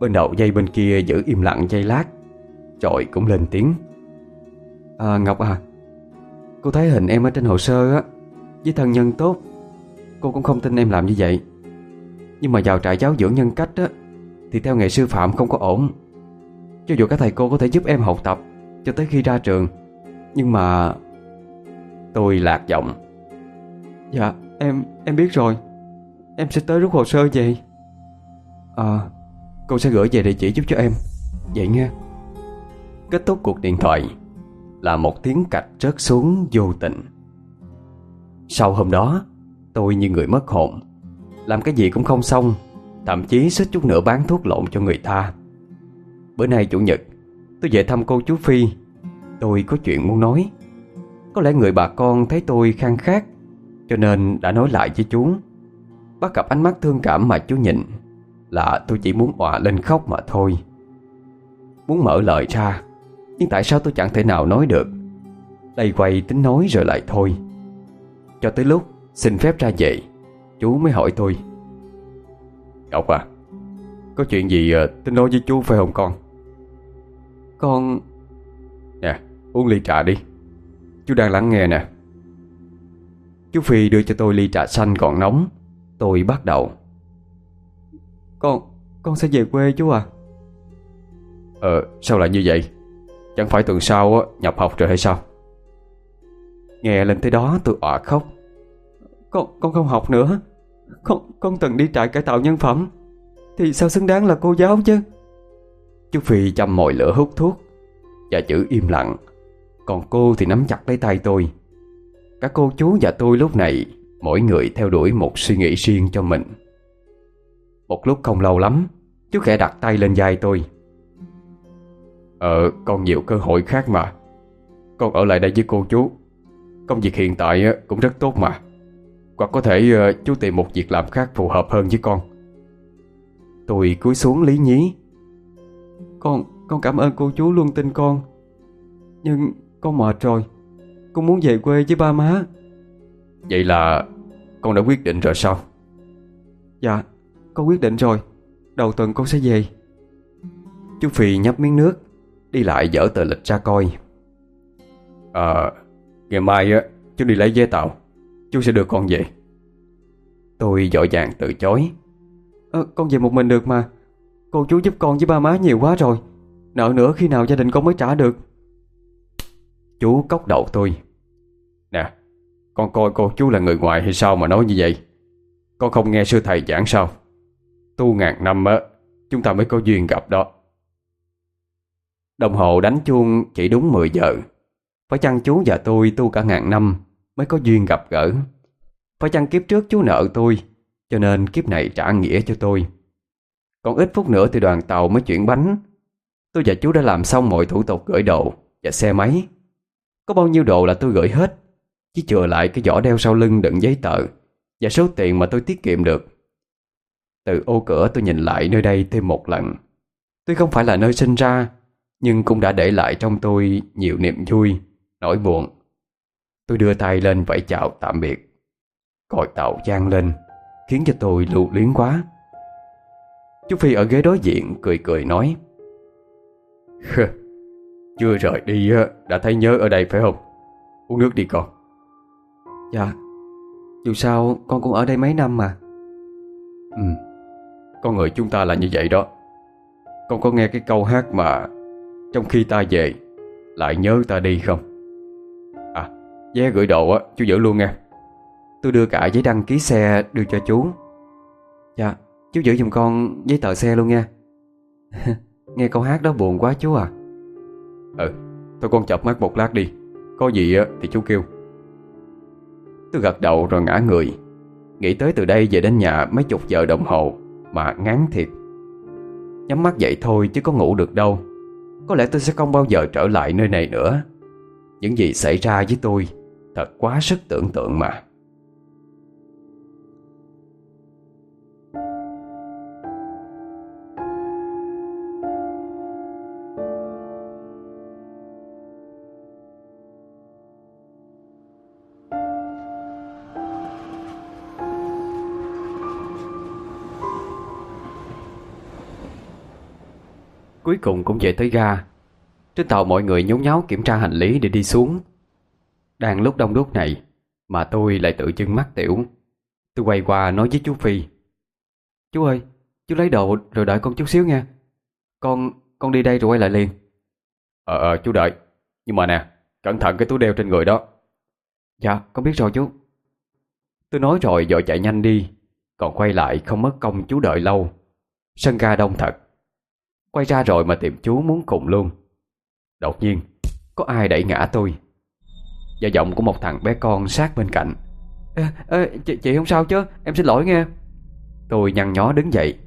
Speaker 2: Bên đầu dây bên kia giữ im lặng dây lát Rồi cũng lên tiếng.
Speaker 1: À Ngọc à Cô thấy hình em ở trên hồ sơ á Với thân nhân tốt. Cô cũng không tin em làm như vậy Nhưng mà vào trại giáo dưỡng nhân cách á Thì theo nghề sư phạm không có ổn. Cho dù các thầy cô có thể giúp em học tập Cho tới khi ra trường Nhưng mà
Speaker 2: Tôi lạc giọng.
Speaker 1: Dạ em em biết rồi. Em sẽ tới rút hồ sơ về. À Cô sẽ gửi về địa chỉ giúp cho em. Vậy nghe
Speaker 2: Kết thúc cuộc điện thoại Là một tiếng cạch rớt xuống vô tình. Sau hôm đó Tôi như người mất hồn làm cái gì cũng không xong, Thậm chí xích chút nữa bán thuốc lộn cho người ta. Bữa nay chủ nhật, Tôi về thăm cô chú Phi. Tôi có chuyện muốn nói. Có lẽ người bà con thấy tôi khang khát, Cho nên đã nói lại với chú. Bắt gặp ánh mắt thương cảm mà chú nhìn, Là tôi chỉ muốn òa lên khóc mà thôi. Muốn mở lời ra, Nhưng tại sao tôi chẳng thể nào nói được? Đây quay tính nói rồi lại thôi. Cho tới lúc xin phép ra về Chú mới hỏi tôi. Ngọc à Có chuyện gì ờ, tính nói với chú phải không con?
Speaker 1: Con
Speaker 2: Nè uống ly trà đi. Chú đang lắng nghe nè. Chú Phi đưa cho tôi ly trà xanh còn nóng. Tôi bắt đầu.
Speaker 1: Con Con sẽ về quê chú à
Speaker 2: Ờ sao lại như vậy? Chẳng phải tuần sau nhập học rồi hay sao? Nghe lên tới đó tôi ọa khóc
Speaker 1: con con không học nữa. Con con từng đi trại cải tạo nhân phẩm. Thì sao xứng đáng là cô giáo chứ?
Speaker 2: Chú Phi chăm mồi lửa hút thuốc Và chữ im lặng. Còn cô thì nắm chặt lấy tay tôi. Cả cô chú và tôi lúc này, Mỗi người theo đuổi một suy nghĩ riêng cho mình. Một lúc không lâu lắm, Chú khẽ đặt tay lên vai tôi. Ờ còn nhiều cơ hội khác mà. Con ở lại đây với cô chú. Công việc hiện tại cũng rất tốt mà. Hoặc có thể ờ, chú tìm một việc làm khác phù hợp hơn với con. Tôi cúi xuống lý nhí.
Speaker 1: Con, con cảm ơn cô chú luôn tin con. Nhưng con mệt rồi. Con muốn về quê với ba má.
Speaker 2: Vậy là con đã quyết định rồi sao?
Speaker 1: Dạ, con quyết định rồi. Đầu tuần con sẽ về.
Speaker 2: Chú Phi nhấp miếng nước Đi lại dở tờ lịch ra coi. À Ngày mai á chú đi lấy vé tàu Chú sẽ đưa con về. Tôi dội vàng từ chối.
Speaker 1: À, Con về một mình được mà. Cô chú giúp con với ba má nhiều quá rồi. Nợ nữa khi nào gia đình con mới trả được.
Speaker 2: Chú cốc đầu tôi. Nè Con coi cô chú là người ngoài hay sao mà nói như vậy? Con không nghe sư thầy giảng sao? Tu ngàn năm á Chúng ta mới có duyên gặp đó. Đồng hồ đánh chuông chỉ đúng 10 giờ. Phải chăng chú và tôi tu cả ngàn năm? Mới có duyên gặp gỡ. Phải chăng kiếp trước chú nợ tôi Cho nên kiếp này trả nghĩa cho tôi. Còn ít phút nữa thì đoàn tàu mới chuyển bánh. Tôi và chú đã làm xong mọi thủ tục gửi đồ Và xe máy. Có bao nhiêu đồ là tôi gửi hết Chỉ chừa lại cái giỏ đeo sau lưng đựng giấy tờ Và số tiền mà tôi tiết kiệm được. Từ ô cửa tôi nhìn lại nơi đây thêm một lần.
Speaker 1: Tuy không phải là nơi sinh ra Nhưng cũng đã để lại trong tôi nhiều niềm vui, nỗi buồn. Tôi đưa tay lên vẫy chào tạm biệt. Còi tàu gian lên Khiến cho tôi lưu luyến quá. Chú Phi ở ghế đối diện cười cười nói Chưa rời đi đã thấy nhớ ở đây phải không? Uống nước đi con.
Speaker 2: Dạ Dù sao con cũng ở đây mấy năm mà.
Speaker 1: Ừ Con người chúng ta là như vậy đó. Con có nghe cái câu hát mà Trong khi ta về Lại nhớ ta đi không vé gửi đồ á, chú giữ luôn nha.
Speaker 2: Tôi đưa cả giấy đăng ký xe đưa cho chú. Dạ Chú giữ giùm con giấy tờ xe luôn nha. Nghe câu hát đó buồn quá chú à.
Speaker 1: Ừ Thôi con chập mắt một lát đi. Có gì á thì chú kêu. Tôi gật đầu rồi ngã người. Nghĩ tới từ đây về đến nhà mấy chục giờ đồng hồ Mà ngán thiệt. Nhắm mắt dậy thôi chứ có ngủ được đâu. Có lẽ tôi sẽ không bao giờ trở lại nơi này nữa. Những gì xảy ra với tôi, Thật quá sức tưởng tượng mà. Cuối cùng cũng về tới ga. Trên tàu mọi người nhốn nháo kiểm tra hành lý để đi xuống. Đang lúc đông đúc này Mà tôi lại tự chưng mắt tiểu. Tôi quay qua nói với chú Phi.
Speaker 2: Chú ơi Chú lấy đồ rồi đợi con chút xíu nha. Con con đi đây rồi quay lại liền.
Speaker 1: Ờ ờ chú đợi. Nhưng mà nè Cẩn thận cái túi đeo trên người đó.
Speaker 2: Dạ con biết rồi chú.
Speaker 1: Tôi nói rồi dội chạy nhanh đi. Còn quay lại không mất công chú đợi lâu. Sân ga đông thật. Quay ra rồi mà tìm chú muốn cùng luôn Đột nhiên Có ai đẩy ngã tôi. Và giọng của một thằng bé con sát bên cạnh.
Speaker 2: À, à, chị, chị không sao chứ? Em xin lỗi nghe.
Speaker 1: Tôi nhăn nhó đứng dậy.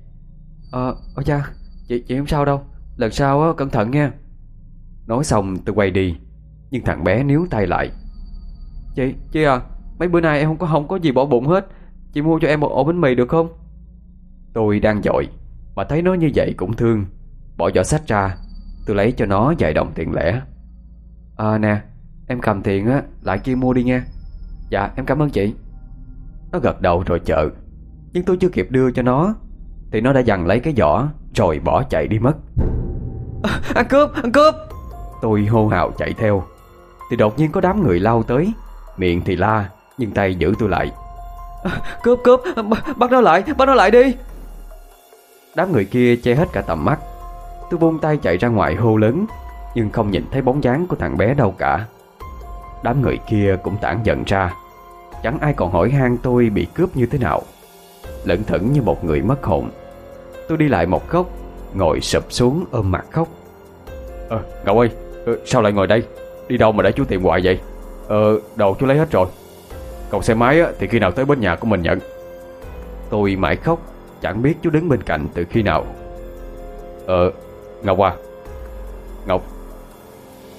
Speaker 2: Ờ, ôi cha Chị, chị không sao đâu. Lần sau á, cẩn thận nha
Speaker 1: Nói xong tôi quay đi. Nhưng thằng bé níu tay lại.
Speaker 2: Chị, chị à Mấy bữa nay em không có không có gì bỏ bụng hết. Chị mua cho em một ổ bánh mì được không?
Speaker 1: Tôi đang dội. Mà thấy nó như vậy cũng thương. Bỏ giỏ sách ra. Tôi lấy cho nó vài đồng tiền lẻ.
Speaker 2: À nè Em cầm tiền á Lại kia mua đi nha. Dạ em cảm ơn chị.
Speaker 1: Nó gật đầu rồi chợ. Nhưng tôi chưa kịp đưa cho nó Thì nó đã dằn lấy cái giỏ Rồi bỏ chạy đi mất.
Speaker 2: À, Ăn cướp Ăn cướp.
Speaker 1: Tôi hô hào chạy theo. Thì đột nhiên có đám người lao tới. Miệng thì la Nhưng tay giữ tôi lại.
Speaker 2: À, Cướp cướp Bắt nó lại Bắt nó lại đi.
Speaker 1: Đám người kia che hết cả tầm mắt Tôi buông tay chạy ra ngoài hô lớn Nhưng không nhìn thấy bóng dáng của thằng bé đâu cả. Đám người kia cũng tản giận ra. Chẳng ai còn hỏi han tôi bị cướp như thế nào. Lẫn thẫn như một người mất hồn. Tôi đi lại một góc Ngồi sụp xuống ôm mặt khóc. Ờ, cậu ơi, ờ, sao lại ngồi đây? Đi đâu mà để chú tìm hoài vậy? Ờ, đồ chú lấy hết rồi. Còn xe máy thì khi nào tới bên nhà của mình nhận? Tôi mãi khóc Chẳng biết chú đứng bên cạnh từ khi nào. Ờ, Ngọc à. Ngọc.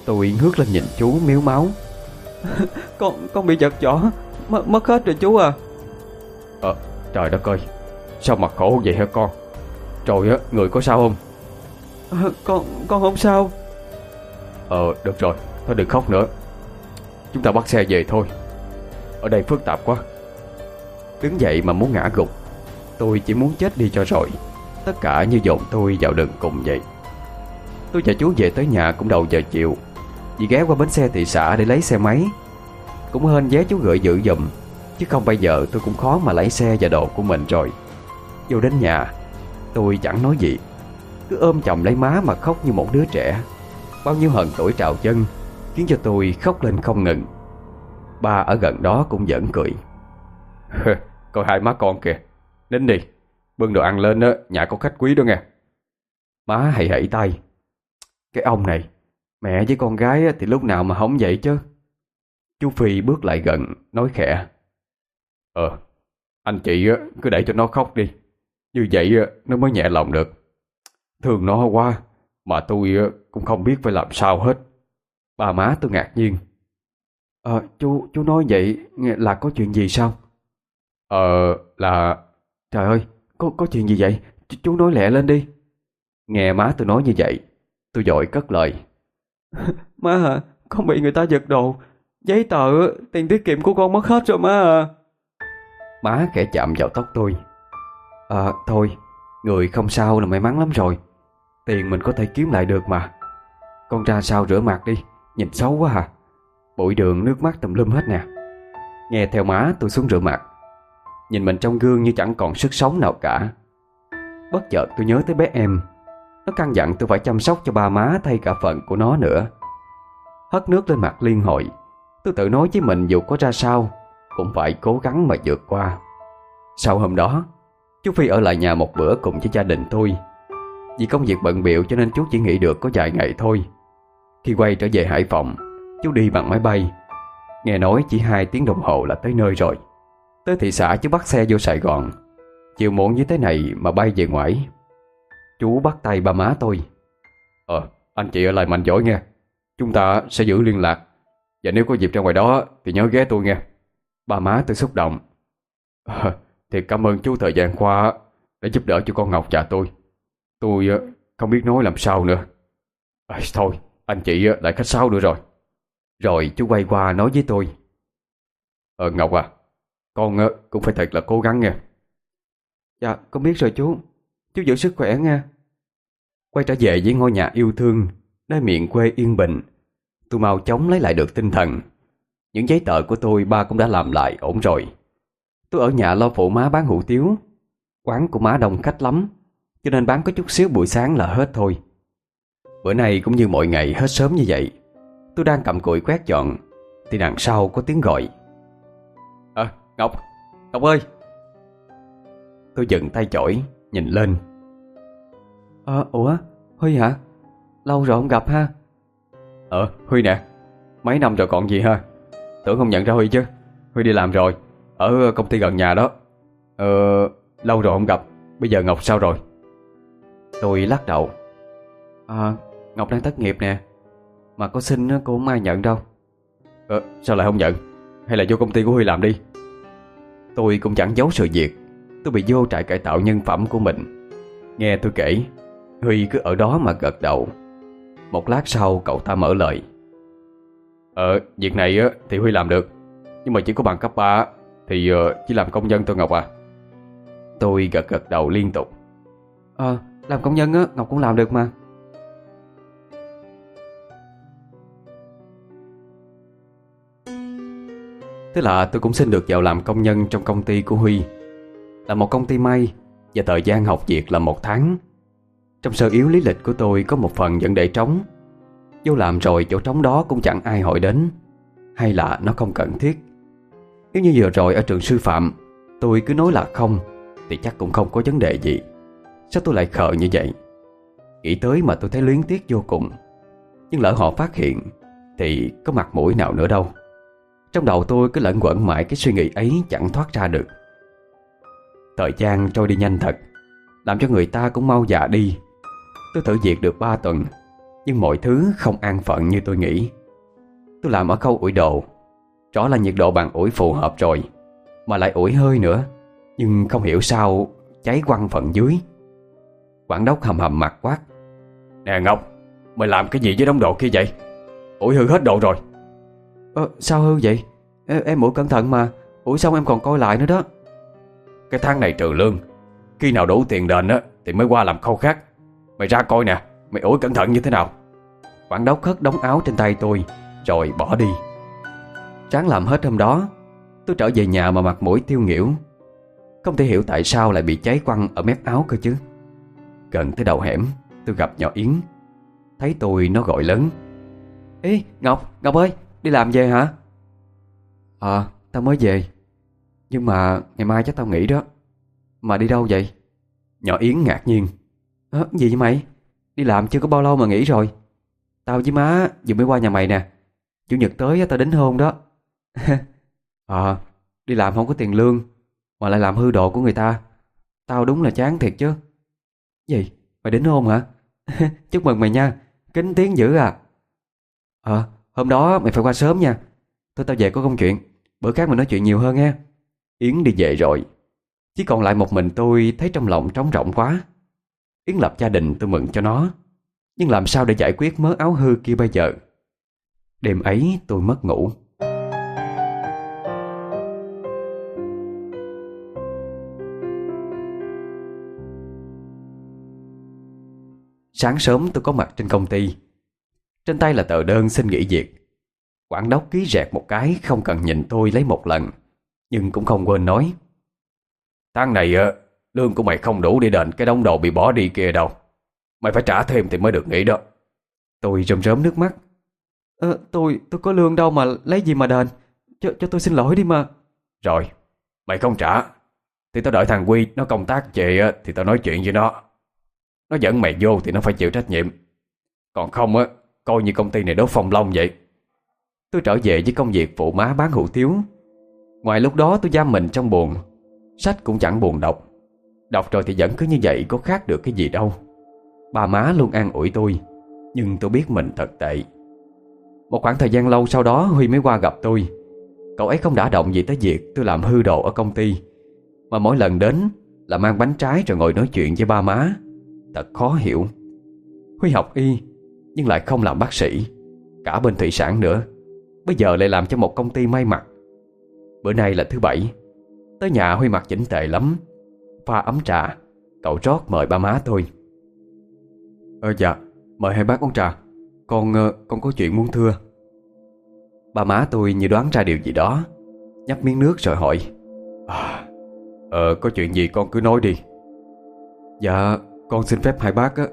Speaker 1: Tôi ngước lên nhìn chú miếu máu.
Speaker 2: Con con bị giật chỏ mất, mất hết rồi chú à.
Speaker 1: Ờ trời đất ơi. Sao mặt khổ vậy hả con? Rồi á người có sao không?
Speaker 2: À, Con con không sao.
Speaker 1: Ờ được rồi Thôi đừng khóc nữa. Chúng ta bắt xe về thôi. Ở đây phức tạp quá. Đứng dậy mà muốn ngã gục. Tôi chỉ muốn chết đi cho rồi. Tất cả như dồn tôi vào đường cùng vậy Tôi và chú về tới nhà cũng đầu giờ chiều. Vì ghé qua bến xe thị xã để lấy xe máy. Cũng hên vé chú gửi giữ dùm Chứ không bây giờ tôi cũng khó mà lấy xe và đồ của mình rồi. Vô đến nhà Tôi chẳng nói gì. Cứ ôm chồng lấy má mà khóc như một đứa trẻ. Bao nhiêu hận tuổi trào chân Khiến cho tôi khóc lên không ngừng. Ba ở gần đó cũng giỡn cười. Coi hai má con kìa. Nín đi Bưng đồ ăn lên á Nhà có khách quý đó nghe. Má hãy hãy tay cái ông này Mẹ với con gái thì lúc nào mà không vậy chứ? Chú Phi bước lại gần Nói khẽ. Ờ Anh chị cứ để cho nó khóc đi. Như vậy nó mới nhẹ lòng được. Thương nó quá Mà tôi cũng không biết phải làm sao hết. Bà má tôi ngạc nhiên.
Speaker 2: Ờ chú chú nói vậy là có chuyện gì sao?
Speaker 1: Ờ là
Speaker 2: Trời ơi có, có chuyện gì vậy? Ch chú nói lẹ lên đi.
Speaker 1: Nghe má tôi nói như vậy Tôi dội cất lời.
Speaker 3: Má hả? Con bị người ta giật đồ. Giấy tờ, tiền tiết kiệm của con mất hết rồi má à
Speaker 1: Má kẻ chạm vào tóc tôi. À thôi Người không sao là may mắn lắm rồi. Tiền mình có thể kiếm lại được mà. Con ra sao rửa mặt đi Nhìn xấu quá à Bụi đường nước mắt tùm lum hết nè. Nghe theo má tôi xuống rửa mặt. Nhìn mình trong gương như chẳng còn sức sống nào cả. Bất chợt tôi nhớ tới bé em nó căn dặn tôi phải chăm sóc cho ba má thay cả phận của nó nữa. Hất nước lên mặt liên hội Tôi tự nói với mình dù có ra sao, Cũng phải cố gắng mà vượt qua. Sau hôm đó, Chú Phi ở lại nhà một bữa cùng với gia đình tôi. Vì công việc bận biệu cho nên chú chỉ nghỉ được có vài ngày thôi. Khi quay trở về Hải Phòng, Chú đi bằng máy bay. Nghe nói chỉ hai tiếng đồng hồ là tới nơi rồi. Tới thị xã chú bắt xe vô Sài Gòn. Chiều muộn như thế này mà bay về ngoại. Chú bắt tay ba má tôi. Ờ, anh chị ở lại mạnh giỏi nghe. Chúng ta sẽ giữ liên lạc. Và nếu có dịp ra ngoài đó Thì nhớ ghé tôi nghe. Ba má tôi xúc động. À, Thì cảm ơn chú thời gian qua Đã giúp đỡ cho con Ngọc và tôi. Tôi ờ, không biết nói làm sao nữa. À, Thôi anh chị lại khách sáo nữa rồi. Rồi chú quay qua nói với tôi. Ờ Ngọc à Con cũng phải thật là cố gắng nghe.
Speaker 3: Dạ con biết rồi chú Chú giữ sức khỏe nha.
Speaker 1: Quay trở về với ngôi nhà yêu thương Nơi miệng quê yên bình. Tôi mau chóng lấy lại được tinh thần. Những giấy tờ của tôi ba cũng đã làm lại ổn rồi. Tôi ở nhà lo phụ má bán hủ tiếu. Quán của má đông khách lắm Cho nên bán có chút xíu buổi sáng là hết thôi. Bữa nay cũng như mọi ngày hết sớm như vậy. Tôi đang cầm cụi quét dọn Thì đằng sau có tiếng gọi. À Ngọc Ngọc ơi. Tôi dừng tay chổi Nhìn lên.
Speaker 3: Ờ ủa Huy hả? Lâu rồi không gặp ha.
Speaker 1: Ờ Huy nè. Mấy năm rồi còn gì ha? Tưởng không nhận ra Huy chứ. Huy đi làm rồi Ở công ty gần nhà đó. Ờ Lâu rồi không gặp. Bây giờ Ngọc sao rồi? Tôi lắc đầu.
Speaker 3: À Ngọc đang thất nghiệp nè. Mà có xin cô không ai nhận đâu.
Speaker 1: Ờ sao lại không nhận? Hay là vô công ty của Huy làm đi? Tôi cũng chẳng giấu sự việc Tôi bị vô trại cải tạo nhân phẩm của mình. Nghe tôi kể Huy cứ ở đó mà gật đầu. Một lát sau cậu ta mở lời. Ờ, việc này á, thì Huy làm được. Nhưng mà chỉ có bằng cấp 3 Thì uh, chỉ làm công nhân thôi Ngọc à. Tôi gật gật đầu liên tục.
Speaker 3: Ờ, làm công nhân á, Ngọc cũng làm được mà.
Speaker 1: Thế là tôi cũng xin được vào làm công nhân trong công ty của Huy là một công ty may Và thời gian học việc là một tháng. Trong sơ yếu lý lịch của tôi có một phần vẫn để trống. Vô làm rồi chỗ trống đó cũng chẳng ai hỏi đến, Hay là nó không cần thiết. Nếu như vừa rồi ở trường sư phạm, Tôi cứ nói là không, Thì chắc cũng không có vấn đề gì. Sao tôi lại khờ như vậy? Nghĩ tới mà tôi thấy luyến tiếc vô cùng. Nhưng lỡ họ phát hiện, Thì có mặt mũi nào nữa đâu. Trong đầu tôi cứ lẫn quẩn mãi Cái suy nghĩ ấy chẳng thoát ra được. Thời gian trôi đi nhanh thật Làm cho người ta cũng mau già đi. Tôi thử việc được 3 tuần Nhưng mọi thứ không an phận như tôi nghĩ. Tôi làm ở khâu ủi đồ. Rõ là nhiệt độ bàn ủi phù hợp rồi Mà lại ủi hơi nữa Nhưng không hiểu sao Cháy quăng phần dưới. Quản đốc hầm hầm mặt quát. Nè Ngọc Mày làm cái gì với đống đồ kia vậy? Ủi hư hết đồ rồi.
Speaker 3: Ờ sao hư vậy? Em, em ủi cẩn thận mà. Ủi xong em còn coi lại nữa đó.
Speaker 1: Cái tháng này trừ lương. Khi nào đủ tiền đền á Thì mới qua làm khâu khác. Mày ra coi nè Mày ủi cẩn thận như thế nào. Quản đốc hất đóng áo trên tay tôi Rồi bỏ đi. Tráng làm hết hôm đó Tôi trở về nhà mà mặt mũi tiêu nghỉu. Không thể hiểu tại sao lại bị cháy quăng ở mép áo cơ chứ. Gần tới đầu hẻm Tôi gặp nhỏ Yến. Thấy tôi nó gọi lớn.
Speaker 3: Ê Ngọc, Ngọc ơi, đi làm về hả?
Speaker 1: À, tao mới về. Nhưng mà ngày mai chắc tao nghỉ đó. Mà đi đâu vậy? Nhỏ Yến ngạc nhiên.
Speaker 3: À, Gì vậy mày? Đi làm chưa có bao lâu mà nghỉ rồi. Tao với má vừa mới qua nhà mày nè. Chủ nhật tới tao đến hôn đó.
Speaker 1: À, đi làm không có tiền lương Mà lại làm hư độ của người ta. Tao đúng là chán thiệt chứ.
Speaker 3: Gì? Mày đến hôn hả? Chúc mừng mày nha. Kính tiếng dữ à. Ờ, hôm đó mày phải qua sớm nha. Thôi tao về có công chuyện. Bữa khác mình nói chuyện nhiều hơn nha
Speaker 1: Yến đi về rồi. Chỉ còn lại một mình tôi thấy trong lòng trống rỗng quá.
Speaker 2: Yến lập gia đình tôi mừng cho nó. Nhưng làm sao để giải quyết mớ áo hư kia bây giờ? Đêm ấy tôi mất ngủ. Sáng sớm tôi có mặt trên công ty. Trên tay là tờ đơn xin nghỉ việc. Quản đốc ký rẹt một cái Không cần nhìn tôi lấy một lần. Nhưng cũng không quên nói Tháng này lương của mày không đủ để đền Cái đống đồ bị bỏ đi kia đâu. Mày phải trả thêm thì mới được nghỉ đó.
Speaker 3: Tôi rơm rớm nước mắt. Ờ, Tôi tôi có lương đâu mà lấy gì mà đền? Cho, cho tôi xin lỗi đi mà.
Speaker 2: Rồi Mày không trả Thì tao đợi thằng Quy nó công tác về Thì tao nói chuyện với nó. Nó dẫn mày vô thì nó phải chịu trách nhiệm. Còn không á Coi như công ty này đốt phòng long vậy. Tôi trở về với công việc phụ má bán hủ tiếu Ngoài lúc đó tôi giam mình trong buồn Sách cũng chẳng buồn đọc. Đọc rồi thì vẫn cứ như vậy, có khác được cái gì đâu. Bà má luôn an ủi tôi, Nhưng tôi biết mình thật tệ. Một khoảng thời gian lâu sau đó, Huy mới qua gặp tôi. Cậu ấy không đã động gì tới việc tôi làm hư đồ ở công ty, Mà mỗi lần đến Là mang bánh trái rồi ngồi nói chuyện với ba má. Thật khó hiểu. Huy học y, Nhưng lại không làm bác sĩ, Cả bên thủy sản nữa. Bây giờ lại làm cho một công ty may mặc. Bữa nay là thứ bảy. Tới nhà Huy mặc chỉnh tệ lắm. Pha ấm trà. Cậu rót mời ba má tôi.
Speaker 3: Ờ dạ. Mời hai bác uống trà. Con ờ, con có chuyện muốn thưa.
Speaker 2: Ba má tôi như đoán ra điều gì đó. Nhấp miếng nước rồi hỏi.
Speaker 3: À, Ờ có chuyện gì con cứ nói đi. Dạ Con xin phép hai bác á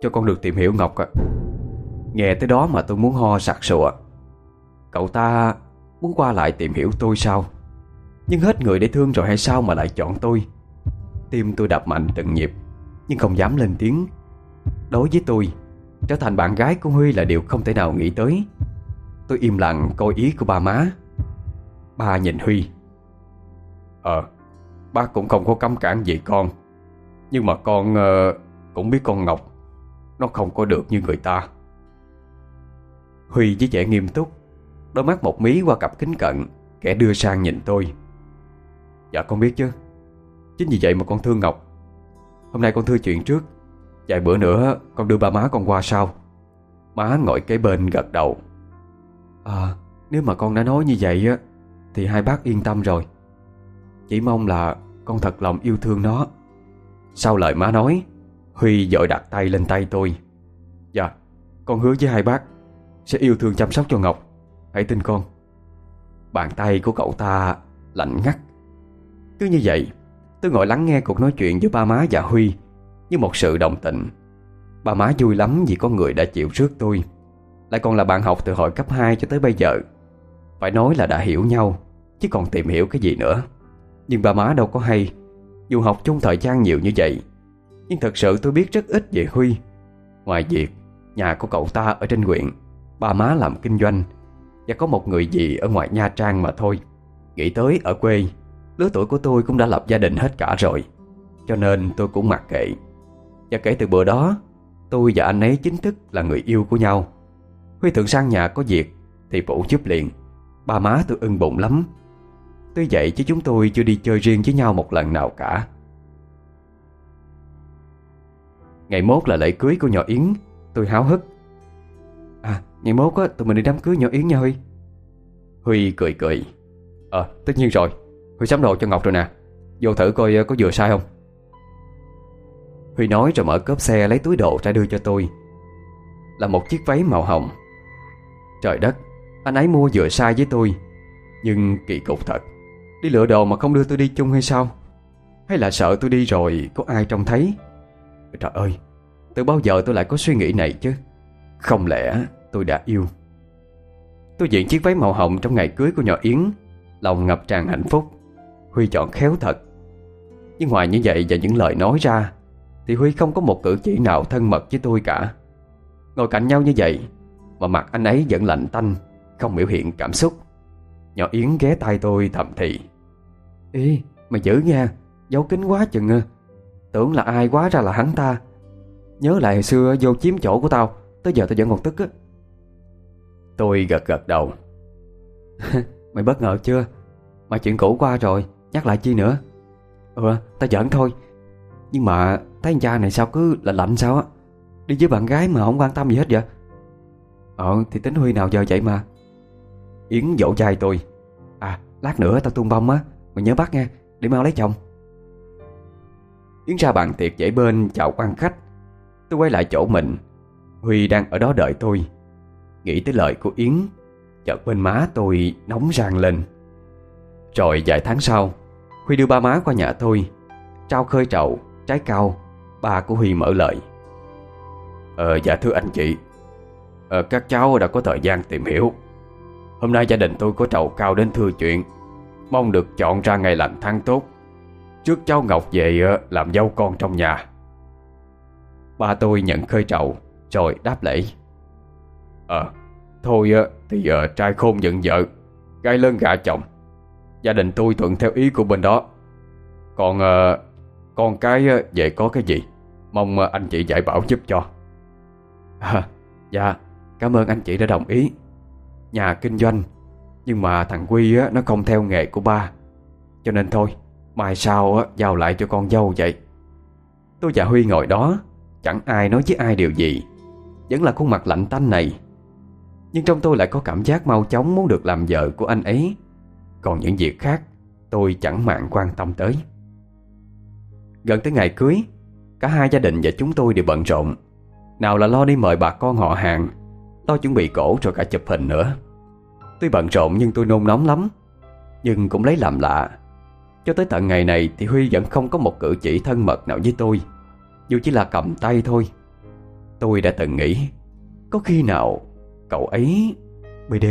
Speaker 3: Cho con được tìm hiểu Ngọc ạ.
Speaker 2: Nghe tới đó mà tôi muốn ho sặc sụa. Cậu ta muốn qua lại tìm hiểu tôi sao? Nhưng hết người để thương rồi hay sao mà lại chọn tôi? Tim tôi đập mạnh từng nhịp Nhưng không dám lên tiếng. Đối với tôi Trở thành bạn gái của Huy là điều không thể nào nghĩ tới. Tôi im lặng coi ý của ba má. Ba nhìn Huy.
Speaker 3: Ờ Bác cũng không có cấm cản gì con. Nhưng mà con uh, Cũng biết con Ngọc Nó không có được như người ta.
Speaker 2: Huy với vẻ nghiêm túc. Đôi mắt một mí qua cặp kính cận, Kẻ đưa sang nhìn tôi.
Speaker 3: Dạ con biết chứ. Chính vì vậy mà con thương Ngọc. Hôm nay con thưa chuyện trước. Vài bữa nữa, con đưa ba má con qua sau.
Speaker 2: Má ngồi kế bên gật đầu.
Speaker 3: À nếu mà con đã nói như vậy á, Thì hai bác yên tâm rồi. Chỉ mong là con thật lòng yêu thương nó.
Speaker 2: Sau lời má nói, Huy vội đặt tay lên tay tôi.
Speaker 3: Dạ Con hứa với hai bác Sẽ yêu thương chăm sóc cho Ngọc. Hãy tin con.
Speaker 2: Bàn tay của cậu ta lạnh ngắt. Cứ như vậy, Tôi ngồi lắng nghe cuộc nói chuyện giữa ba má và Huy Như một sự đồng tình. Ba má vui lắm vì có người đã chịu rước tôi. Lại còn là bạn học từ hồi cấp 2 cho tới bây giờ. Phải nói là đã hiểu nhau, Chứ còn tìm hiểu cái gì nữa. Nhưng ba má đâu có hay. Dù học chung thời gian nhiều như vậy, Nhưng thật sự tôi biết rất ít về Huy. Ngoài việc Nhà của cậu ta ở trên huyện, Ba má làm kinh doanh và có một người gì ở ngoài Nha Trang mà thôi. Nghĩ tới ở quê, Lứa tuổi của tôi cũng đã lập gia đình hết cả rồi. Cho nên tôi cũng mặc kệ. Và kể từ bữa đó, Tôi và anh ấy chính thức là người yêu của nhau. Huy thường sang nhà có việc, Thì Vũ giúp liền. Ba má tôi ưng bụng lắm. Tuy vậy chứ chúng tôi chưa đi chơi riêng với nhau một lần nào cả. Ngày mốt là lễ cưới của nhỏ Yến, Tôi háo hức
Speaker 3: ngày mốt á tụi mình đi đám cưới nhỏ Yến nha Huy.
Speaker 2: Huy cười cười.
Speaker 3: Ờ tất nhiên rồi. Huy sắm đồ cho Ngọc rồi nè. Vô thử coi có vừa sai không?
Speaker 2: Huy nói rồi mở cốp xe lấy túi đồ ra đưa cho tôi. Là một chiếc váy màu hồng. Trời đất Anh ấy mua vừa sai với tôi. Nhưng kỳ cục thật. Đi lựa đồ mà không đưa tôi đi chung hay sao? Hay là sợ tôi đi rồi Có ai trông thấy? Trời ơi Từ bao giờ tôi lại có suy nghĩ này chứ? Không lẽ tôi đã yêu. Tôi diện chiếc váy màu hồng trong ngày cưới của nhỏ Yến. Lòng ngập tràn hạnh phúc. Huy chọn khéo thật. Nhưng ngoài như vậy và những lời nói ra, Thì Huy không có một cử chỉ nào thân mật với tôi cả. Ngồi cạnh nhau như vậy, Mà mặt anh ấy vẫn lạnh tanh, Không biểu hiện cảm xúc. Nhỏ Yến ghé tay tôi thầm thì.
Speaker 3: Ê, mày giữ nha, Giấu kín quá chừng à. Tưởng là ai quá ra là hắn ta. Nhớ lại hồi xưa vô chiếm chỗ của tao, Tới giờ tao vẫn còn tức á.
Speaker 2: Tôi gật gật đầu.
Speaker 3: Mày bất ngờ chưa? Mà chuyện cũ qua rồi, Nhắc lại chi nữa? Ừ tao giỡn thôi. Nhưng mà thấy anh cha này sao cứ lạnh lạnh sao á? Đi với bạn gái mà không quan tâm gì hết vậy? Ờ thì tính Huy nào giờ vậy mà?
Speaker 2: Yến dỗ chai tôi.
Speaker 3: À lát nữa tao tung bông á, Mày nhớ bắt nha Để mau lấy chồng.
Speaker 2: Yến ra bàn tiệc dãy bên chào quan khách. Tôi quay lại chỗ mình. Huy đang ở đó đợi tôi. Nghĩ tới lời của Yến. Chợt bên má tôi nóng rang lên. Rồi vài tháng sau Huy đưa ba má qua nhà tôi Trao khơi trậu, trái cao Ba của Huy mở lời. Ờ dạ thưa anh chị. Ờ, Các cháu đã có thời gian tìm hiểu. Hôm nay gia đình tôi có trầu cao đến thưa chuyện. Mong được chọn ra ngày lành tháng tốt. Trước cháu Ngọc về ờ, làm dâu con trong nhà. Ba tôi nhận khơi trầu Rồi đáp lễ. Ờ Thôi thì uh, trai khôn giận vợ Gái lớn gả chồng. Gia đình tôi thuận theo ý của bên đó. Còn uh, Con cái uh, về có cái gì Mong uh, anh chị giải bảo giúp cho.
Speaker 3: À, Dạ Cảm ơn anh chị đã đồng ý. Nhà kinh doanh Nhưng mà thằng Quy nó không theo nghề của ba. Cho nên thôi Mai sau giao lại cho con dâu vậy.
Speaker 2: Tôi và Huy ngồi đó Chẳng ai nói với ai điều gì. Vẫn là khuôn mặt lạnh tanh này. Nhưng trong tôi lại có cảm giác mau chóng Muốn được làm vợ của anh ấy. Còn những việc khác, Tôi chẳng mạng quan tâm tới. Gần tới ngày cưới, Cả hai gia đình và chúng tôi đều bận rộn. Nào là lo đi mời bà con họ hàng, Lo chuẩn bị cổ rồi cả chụp hình nữa. Tuy bận rộn nhưng tôi nôn nóng lắm, Nhưng cũng lấy làm lạ. Cho tới tận ngày này thì Huy vẫn không có một cử chỉ thân mật nào với tôi. Dù chỉ là cầm tay thôi, Tôi đã từng nghĩ, Có khi nào cậu ấy BD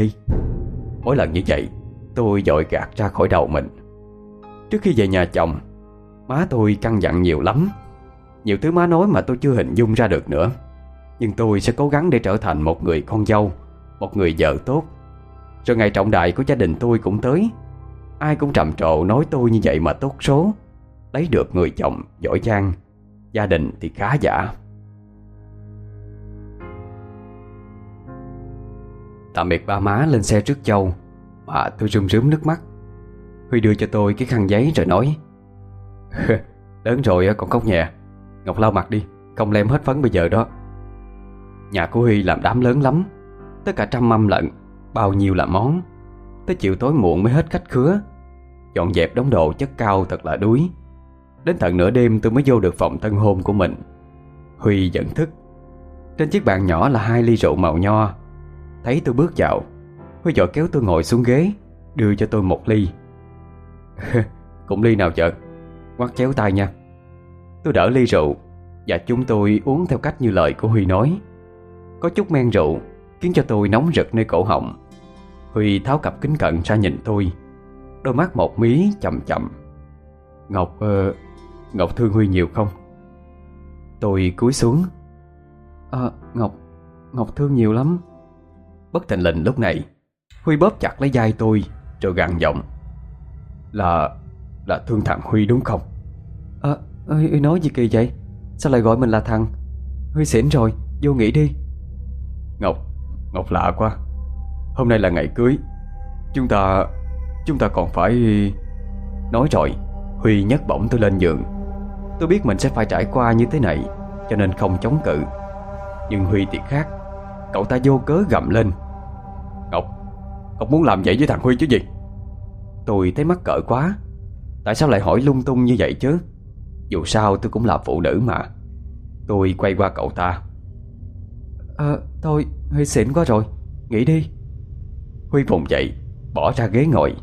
Speaker 2: Mỗi lần như vậy Tôi dội gạt ra khỏi đầu mình. Trước khi về nhà chồng Má tôi căng dặn nhiều lắm. Nhiều thứ má nói mà tôi chưa hình dung ra được nữa. Nhưng tôi sẽ cố gắng để trở thành một người con dâu Một người vợ tốt. Rồi ngày trọng đại của gia đình tôi cũng tới. Ai cũng trầm trồ nói tôi như vậy mà tốt số. Lấy được người chồng giỏi giang Gia đình thì khá giả Tạm biệt ba má lên xe trước châu. Mà tôi rưng rướm nước mắt. Huy đưa cho tôi cái khăn giấy rồi nói, Lớn rồi còn khóc nhẹ Ngọc lau mặt đi, Không lem hết phấn bây giờ đó. Nhà của Huy làm đám lớn lắm. Tất cả trăm mâm lận, Bao nhiêu là món. Tới chiều tối muộn mới hết khách khứa. Dọn dẹp đống đồ chất cao thật là đuối. Đến tận nửa đêm tôi mới vô được phòng tân hôn của mình. Huy giận thức. Trên chiếc bàn nhỏ là hai ly rượu màu nho. Thấy tôi bước vào Huy vội kéo tôi ngồi xuống ghế Đưa cho tôi một ly. Cũng ly nào chợ? Quát chéo tay nha. Tôi đỡ ly rượu Và chúng tôi uống theo cách như lời của Huy nói. Có chút men rượu Khiến cho tôi nóng rực nơi cổ họng. Huy tháo cặp kính cận ra nhìn tôi Đôi mắt một mí chậm chậm. Ngọc uh, Ngọc thương Huy nhiều không? Tôi cúi xuống.
Speaker 3: À Ngọc Ngọc thương nhiều lắm.
Speaker 2: Bất thình lình lúc này. Huy bóp chặt lấy vai tôi Rồi gằn giọng. Là là thương thằng Huy đúng không?
Speaker 3: À Huy nói gì kỳ vậy? Sao lại gọi mình là thằng? Huy xỉn rồi vô nghỉ đi.
Speaker 2: Ngọc Ngọc lạ quá. Hôm nay là ngày cưới. Chúng ta Chúng ta còn phải Nói rồi Huy nhấc bổng tôi lên giường. Tôi biết mình sẽ phải trải qua như thế này Cho nên không chống cự. Nhưng Huy thì khác. Cậu ta vô cớ gầm lên Ngọc muốn làm vậy với thằng Huy chứ gì? Tôi thấy mắc cỡ quá. Tại sao lại hỏi lung tung như vậy chứ? Dù sao tôi cũng là phụ nữ mà. Tôi quay qua cậu ta.
Speaker 3: À thôi Huy xỉn quá rồi. Nghỉ đi.
Speaker 2: Huy vùng dậy Bỏ ra ghế ngồi.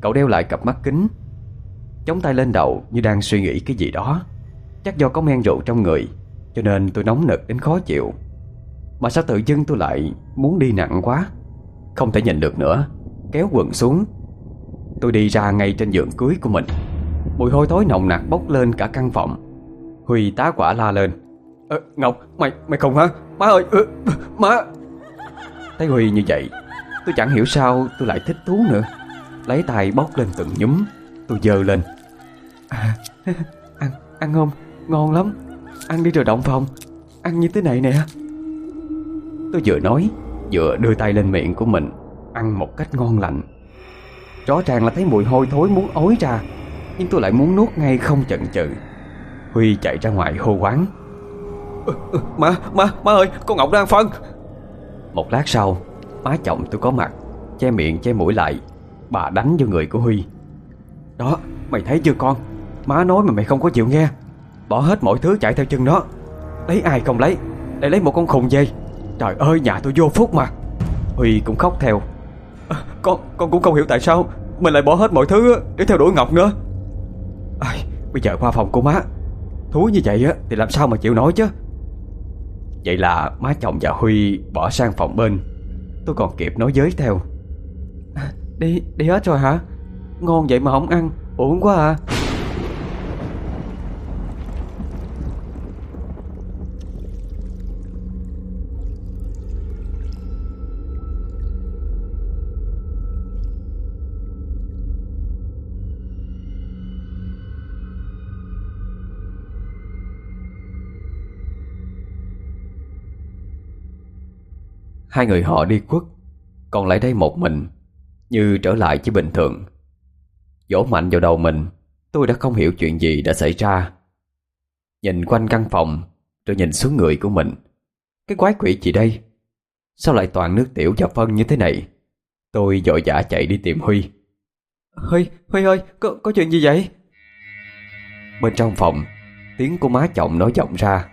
Speaker 2: Cậu đeo lại cặp mắt kính. Chống tay lên đầu như đang suy nghĩ cái gì đó. Chắc do có men rượu trong người Cho nên tôi nóng nực đến khó chịu. Mà sao tự dưng tôi lại muốn đi nặng quá không thể nhìn được nữa. Kéo quần xuống. Tôi đi ra ngay trên giường cưới của mình. Mùi hôi thối nồng nặc bốc lên cả căn phòng. Huy tá quả la lên. Ờ, Ngọc, mày mày không hả? Má ơi, ừ, má. Thấy Huy như vậy Tôi chẳng hiểu sao tôi lại thích thú nữa. Lấy tay bóc lên từng nhúm. Tôi dơ lên.
Speaker 3: À, ăn, ăn không? Ngon lắm. Ăn đi rồi động phòng. Ăn như thế này nè.
Speaker 2: Tôi vừa nói Vừa đưa tay lên miệng của mình Ăn một cách ngon lành. Rõ ràng là thấy mùi hôi thối muốn ối ra Nhưng tôi lại muốn nuốt ngay không chần chừ.
Speaker 3: Huy chạy ra ngoài hô quán
Speaker 2: Má, má, má ơi, con Ngọc đang phân.
Speaker 3: Một lát sau Má chồng tôi có mặt Che miệng che mũi lại. Bà đánh vô người của Huy. Đó, mày thấy chưa con? Má nói mà mày không có chịu nghe. Bỏ hết mọi thứ chạy theo chân nó. Lấy ai không lấy? Để lấy một con khùng dây Trời ơi nhà tôi vô phúc mà. Huy cũng khóc theo. À, Con con cũng không hiểu tại sao Mình lại bỏ hết mọi thứ để theo đuổi Ngọc nữa. À, Bây giờ qua phòng của má. Thúi như vậy á thì làm sao mà chịu nổi chứ? Vậy là má chồng và Huy bỏ sang phòng bên. Tôi còn kịp nói giới theo. À, Đi, đi hết rồi hả? Ngon vậy mà không ăn Uổng quá à. Hai người họ đi quất Còn lại đây một mình Như trở lại chỉ bình thường. Dỗ mạnh vào đầu mình Tôi đã không hiểu chuyện gì đã xảy ra. Nhìn quanh căn phòng Rồi nhìn xuống người của mình. Cái quái quỷ gì đây? Sao lại toàn nước tiểu và phân như thế này? Tôi dội dã chạy đi tìm Huy. Huy, Huy ơi, có, có chuyện gì vậy? Bên trong phòng Tiếng của má chồng nói vọng ra.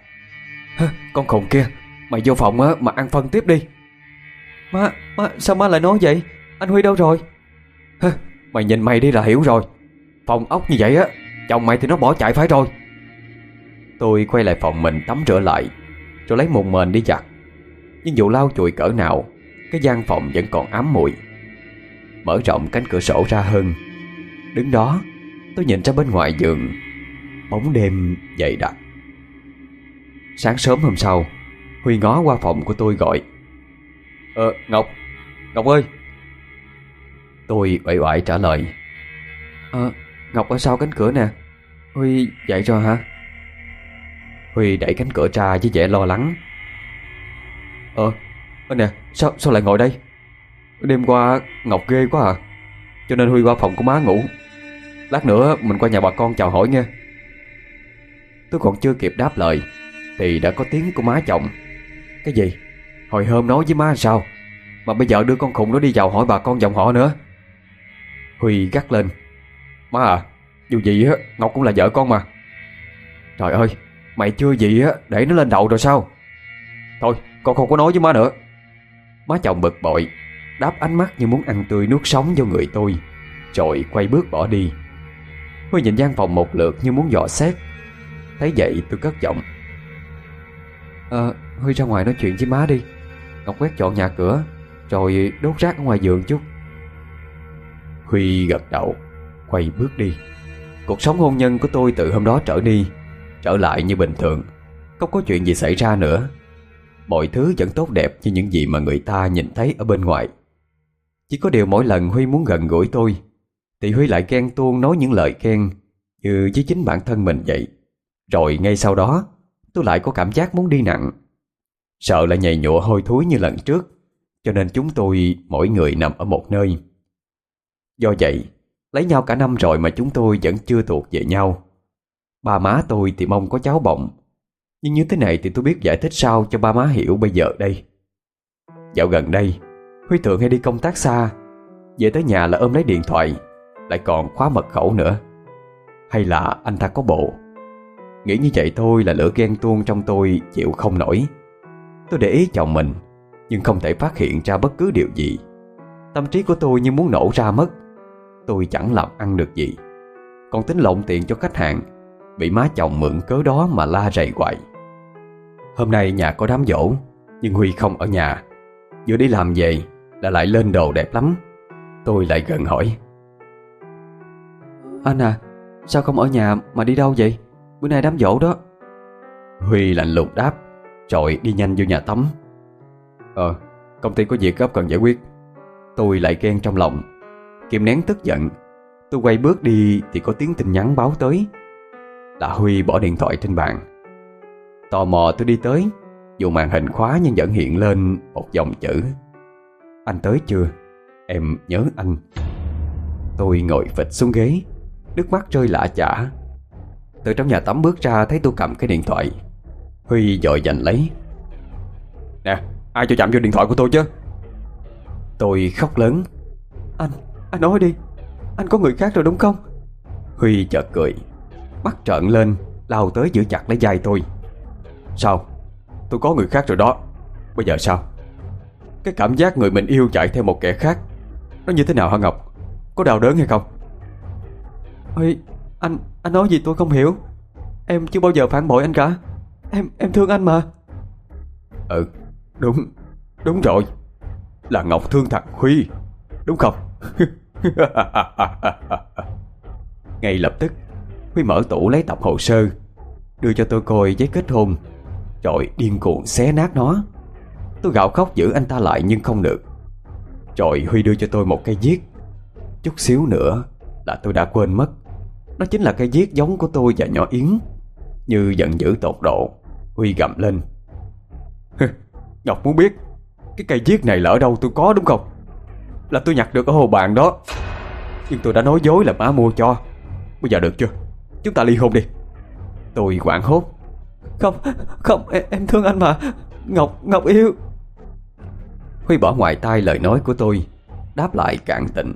Speaker 3: Con khùng kia Mày vô phòng á mà ăn phân tiếp đi Má, má, sao má lại nói vậy? Anh Huy đâu rồi? Hơ, mày nhìn mày đi là hiểu rồi. Phòng ốc như vậy á Chồng mày thì nó bỏ chạy phải rồi. Tôi quay lại phòng mình tắm rửa lại Rồi lấy một mền đi giặt. Nhưng dù lau chùi cỡ nào Cái gian phòng vẫn còn ám mùi Mở rộng cánh cửa sổ ra hơn. Đứng đó Tôi nhìn ra bên ngoài giường. Bóng đêm dày đặc. Sáng sớm hôm sau Huy ngó qua phòng của tôi gọi. Ờ Ngọc. Ngọc ơi. Tôi uể oải trả lời. Ờ Ngọc ở sau cánh cửa nè. Huy dậy rồi hả? Huy đẩy cánh cửa ra với vẻ lo lắng. Ờ Ơ nè sao, sao lại ngồi đây? Đêm qua Ngọc ghê quá à. Cho nên Huy qua phòng của má ngủ. Lát nữa mình qua nhà bà con chào hỏi nghe. Tôi còn chưa kịp đáp lời Thì đã có tiếng của má chồng Cái gì Hồi hôm nói với má sao? Mà bây giờ đưa con khùng nó đi vào hỏi bà con dòng họ nữa. Huy gắt lên. Má à Dù gì á, Ngọc cũng là vợ con mà. Trời ơi, Mày chưa gì á, Để nó lên đầu rồi sao? Thôi, con không có nói với má nữa. Má chồng bực bội, Đáp ánh mắt như muốn ăn tươi nuốt sống vô người tôi, Rồi quay bước bỏ đi. Huy nhìn gian phòng một lượt như muốn dò xét, Thấy vậy tôi cất giọng. Ờ Huy ra ngoài nói chuyện với má đi. Ngọc quét dọn nhà cửa, Rồi đốt rác ở ngoài giường chút. Huy gật đầu, Quay bước đi. Cuộc sống hôn nhân của tôi từ hôm đó trở đi, Trở lại như bình thường. Không có chuyện gì xảy ra nữa. Mọi thứ vẫn tốt đẹp như những gì mà người ta nhìn thấy ở bên ngoài. Chỉ có điều mỗi lần Huy muốn gần gũi tôi, Thì Huy lại ghen tuông nói những lời khen Như với chính bản thân mình vậy. Rồi ngay sau đó, Tôi lại có cảm giác muốn đi nặng. Sợ lại nhầy nhụa hôi thối như lần trước, Cho nên chúng tôi, mỗi người nằm ở một nơi. Do vậy, Lấy nhau cả năm rồi mà chúng tôi vẫn chưa thuộc về nhau. Ba má tôi thì mong có cháu bọng, Nhưng như thế này thì tôi biết giải thích sao cho ba má hiểu bây giờ đây. Dạo gần đây, Huy Thượng hay đi công tác xa, Về tới nhà là ôm lấy điện thoại, Lại còn khóa mật khẩu nữa. Hay là anh ta có bộ? Nghĩ như vậy thôi là lửa ghen tuông trong tôi chịu không nổi. Tôi để ý chồng mình, Nhưng không thể phát hiện ra bất cứ điều gì. Tâm trí của tôi như muốn nổ ra mất. Tôi chẳng làm ăn được gì. Còn tính lộn tiền cho khách hàng, Bị má chồng mượn cớ đó mà la rầy quậy Hôm nay nhà có đám dỗ Nhưng Huy không ở nhà. Vừa đi làm về, là lại lên đồ đẹp lắm. Tôi lại gần hỏi. Anh à Sao không ở nhà mà đi đâu vậy? Bữa nay đám dỗ đó. Huy lạnh lùng đáp. Rồi đi nhanh vô nhà tắm. Ờ Công ty có việc gấp cần giải quyết. Tôi lại ghen trong lòng. Kiềm nén tức giận. Tôi quay bước đi thì có tiếng tin nhắn báo tới. Là Huy bỏ điện thoại trên bàn. Tò mò tôi đi tới. Dù màn hình khóa nhưng vẫn hiện lên một dòng chữ. Anh tới chưa? Em nhớ anh. Tôi ngồi phịch xuống ghế. Nước mắt rơi lạ chả.
Speaker 1: Từ trong nhà tắm bước ra thấy tôi cầm cái điện thoại. Huy dội giành lấy.
Speaker 3: Nè ai cho chạm vô điện thoại của tôi chứ?
Speaker 1: Tôi khóc lớn.
Speaker 2: Anh, anh nói đi. Anh có người khác rồi đúng không?
Speaker 1: Huy chợt cười Mắt trợn lên Lao tới giữ chặt lấy vai tôi.
Speaker 3: Sao? Tôi có người khác rồi đó. Bây giờ sao? Cái cảm giác người mình yêu chạy theo một kẻ khác Nó như thế nào hả Ngọc? Có đau đớn hay không?
Speaker 2: Huy, anh, anh nói gì tôi không hiểu. Em chưa bao giờ phản bội anh cả Em, em thương anh mà.
Speaker 3: Ừ, đúng, đúng rồi. Là Ngọc thương thằng Huy Đúng không?
Speaker 1: Ngay lập tức Huy mở tủ lấy tập hồ sơ Đưa cho tôi coi giấy kết hôn Rồi điên cuồng xé nát nó. Tôi gạo khóc giữ anh ta lại nhưng không được. Rồi Huy đưa cho tôi một cây viết. Chút xíu nữa là tôi đã quên mất. Đó chính là cây viết giống của tôi và nhỏ Yến Như giận dữ tột độ. Huy gầm lên.
Speaker 3: Ngọc muốn biết Cái cây giết này là ở đâu tôi có đúng không? Là tôi nhặt được ở hồ bạn đó. Nhưng tôi đã nói dối là má mua cho. Bây giờ được chưa? Chúng ta ly hôn đi.
Speaker 1: Tôi quảng hốt.
Speaker 2: Không, không, em, em thương anh mà. Ngọc, Ngọc yêu.
Speaker 1: Huy bỏ ngoài tai lời nói của tôi Đáp lại cạn tịnh.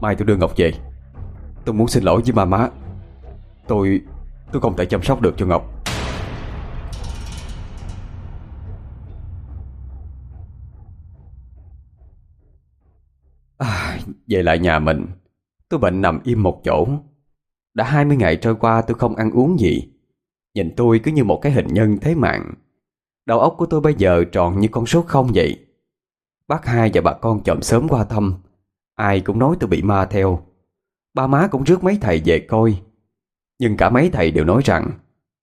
Speaker 3: Mai tôi đưa Ngọc về. Tôi muốn xin lỗi với ma má. Tôi Tôi không thể chăm sóc được cho Ngọc.
Speaker 1: Về lại nhà mình. Tôi bệnh nằm im một chỗ. Đã 20 ngày trôi qua tôi không ăn uống gì. Nhìn tôi cứ như một cái hình nhân thế mạng. Đầu óc của tôi bây giờ tròn như con số không vậy. Bác hai và bà con chậm sớm qua thăm. Ai cũng nói tôi bị ma theo. Ba má cũng rước mấy thầy về coi. Nhưng cả mấy thầy đều nói rằng,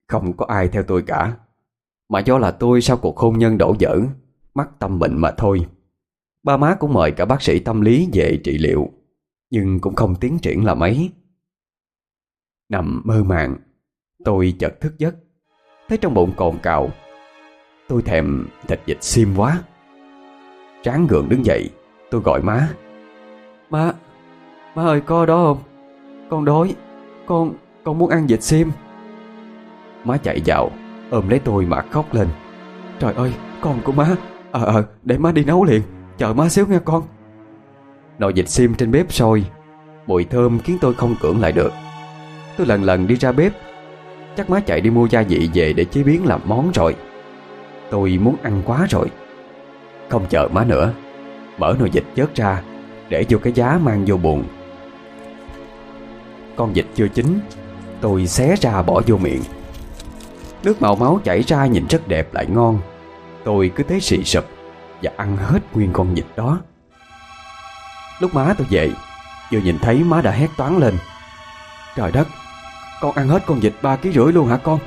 Speaker 1: Không có ai theo tôi cả. Mà do là tôi sau cuộc hôn nhân đổ vỡ Mắc tâm bệnh mà thôi. Ba má cũng mời cả bác sĩ tâm lý về trị liệu Nhưng cũng không tiến triển là mấy. Nằm mơ màng Tôi chợt thức giấc Thấy trong bụng cồn cào. Tôi thèm thịt vịt xiêm quá. Tráng gượng đứng dậy Tôi gọi má.
Speaker 2: Má, má ơi có đó không? Con đói Con, con muốn ăn vịt xiêm.
Speaker 1: Má chạy vào Ôm lấy tôi mà khóc lên.
Speaker 2: Trời ơi con của má Ờ ờ để má đi nấu liền. Chờ má xíu nghe con.
Speaker 1: Nồi dịch sim trên bếp sôi. Mùi thơm khiến tôi không cưỡng lại được. Tôi lần lần đi ra bếp. Chắc má chạy đi mua gia vị về để chế biến làm món rồi. Tôi muốn ăn quá rồi. Không chờ má nữa. Mở nồi dịch chớt ra, Để vô cái giá mang vô buồn. Con dịch chưa chín, Tôi xé ra bỏ vô miệng. Nước màu máu chảy ra nhìn rất đẹp lại ngon. Tôi cứ thế xì sụp. Và ăn hết nguyên con vịt đó. Lúc má tôi dậy, Vừa nhìn thấy má đã hét toán lên.
Speaker 2: Trời đất Con ăn hết con vịt ba ký rưỡi luôn hả con?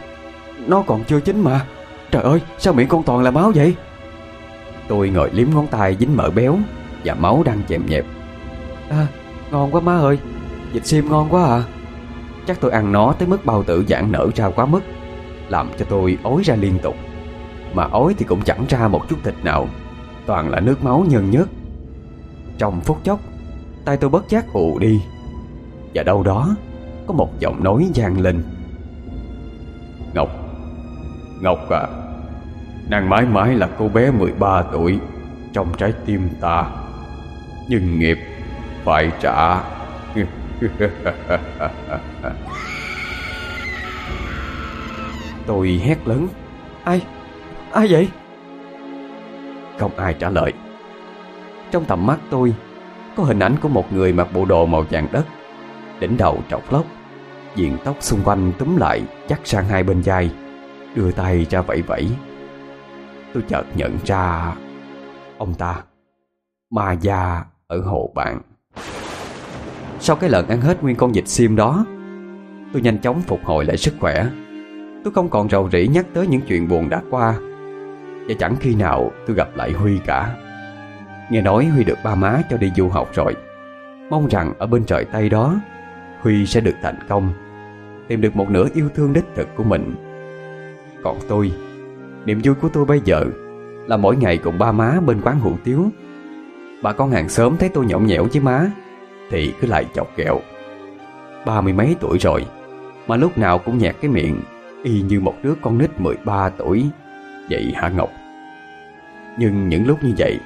Speaker 2: Nó còn chưa chín mà. Trời ơi sao miệng con toàn là máu vậy?
Speaker 1: Tôi ngồi liếm ngón tay dính mỡ béo Và máu đang chèm nhẹp.
Speaker 2: À ngon quá má ơi. Vịt xiêm ngon quá à.
Speaker 1: Chắc tôi ăn nó tới mức bao tử giãn nở ra quá mức Làm cho tôi ối ra liên tục. Mà ối thì cũng chẳng ra một chút thịt nào. Toàn là nước máu nhân nhất Trong phút chốc, Tay tôi bất giác ù đi. Và đâu đó, Có một giọng nói vang lên.
Speaker 3: Ngọc Ngọc à Nàng mãi mãi là cô bé 13 tuổi, Trong trái tim ta. Nhưng nghiệp Phải trả.
Speaker 1: Tôi hét lớn.
Speaker 2: Ai? Ai vậy?
Speaker 1: Không ai trả lời. Trong tầm mắt tôi, Có hình ảnh của một người mặc bộ đồ màu vàng đất, Đỉnh đầu trọc lóc, Diện tóc xung quanh túm lại Dắt sang hai bên vai, Đưa tay ra vẫy vẫy. Tôi chợt nhận ra, Ông ta, Ma gia ở hồ bạn. Sau cái lần ăn hết nguyên con vịt sim đó, Tôi nhanh chóng phục hồi lại sức khỏe. Tôi không còn rầu rĩ nhắc tới những chuyện buồn đã qua. Và chẳng khi nào tôi gặp lại Huy cả. Nghe nói Huy được ba má cho đi du học rồi. Mong rằng ở bên trời Tây đó, Huy sẽ được thành công, Tìm được một nửa yêu thương đích thực của mình. Còn tôi, Niềm vui của tôi bây giờ Là mỗi ngày cùng ba má bên quán hủ tiếu. Bà con hàng xóm thấy tôi nhõng nhẽo với má, Thì cứ lại chọc kẹo. Ba mươi mấy tuổi rồi,
Speaker 3: Mà lúc nào cũng nhẹt cái miệng, Y như một đứa con nít 13 tuổi. Vậy hả Ngọc? Nhưng những lúc như vậy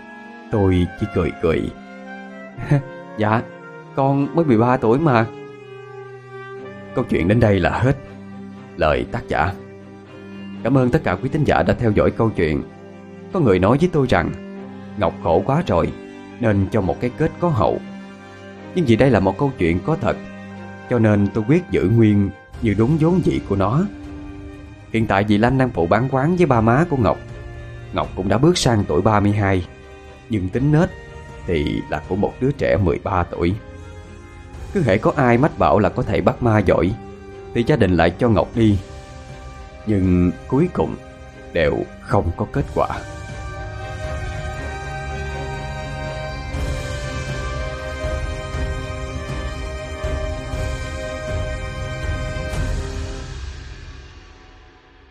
Speaker 3: Tôi chỉ cười cười.
Speaker 1: Dạ Con mới 13 tuổi mà.
Speaker 3: Câu chuyện đến đây là hết. Lời tác giả.
Speaker 1: Cảm ơn tất cả quý tín giả đã theo dõi câu chuyện. Có người nói với tôi rằng Ngọc khổ quá rồi Nên cho một cái kết có hậu. Nhưng vì đây là một câu chuyện có thật Cho nên tôi quyết giữ nguyên Như đúng vốn vị của nó Hiện tại dì Lanh đang phụ bán quán với ba má của Ngọc. Ngọc cũng đã bước sang tuổi 32 Nhưng tính nết Thì là của một đứa trẻ 13 tuổi. Cứ hễ có ai mách bảo là có thể bắt ma giỏi, Thì gia đình lại cho Ngọc đi. Nhưng cuối cùng Đều không có kết quả.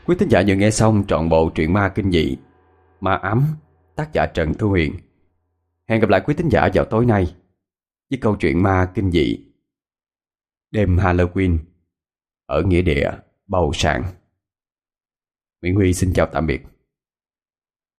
Speaker 1: Quý thính giả vừa nghe xong trọn bộ truyện ma kinh dị Ma ám, tác giả Trần Thu Huyền. Hẹn gặp lại quý thính giả vào tối nay với câu chuyện ma kinh dị Đêm Halloween ở nghĩa địa, Bầu Sạn. Nguyễn Huy xin chào tạm biệt.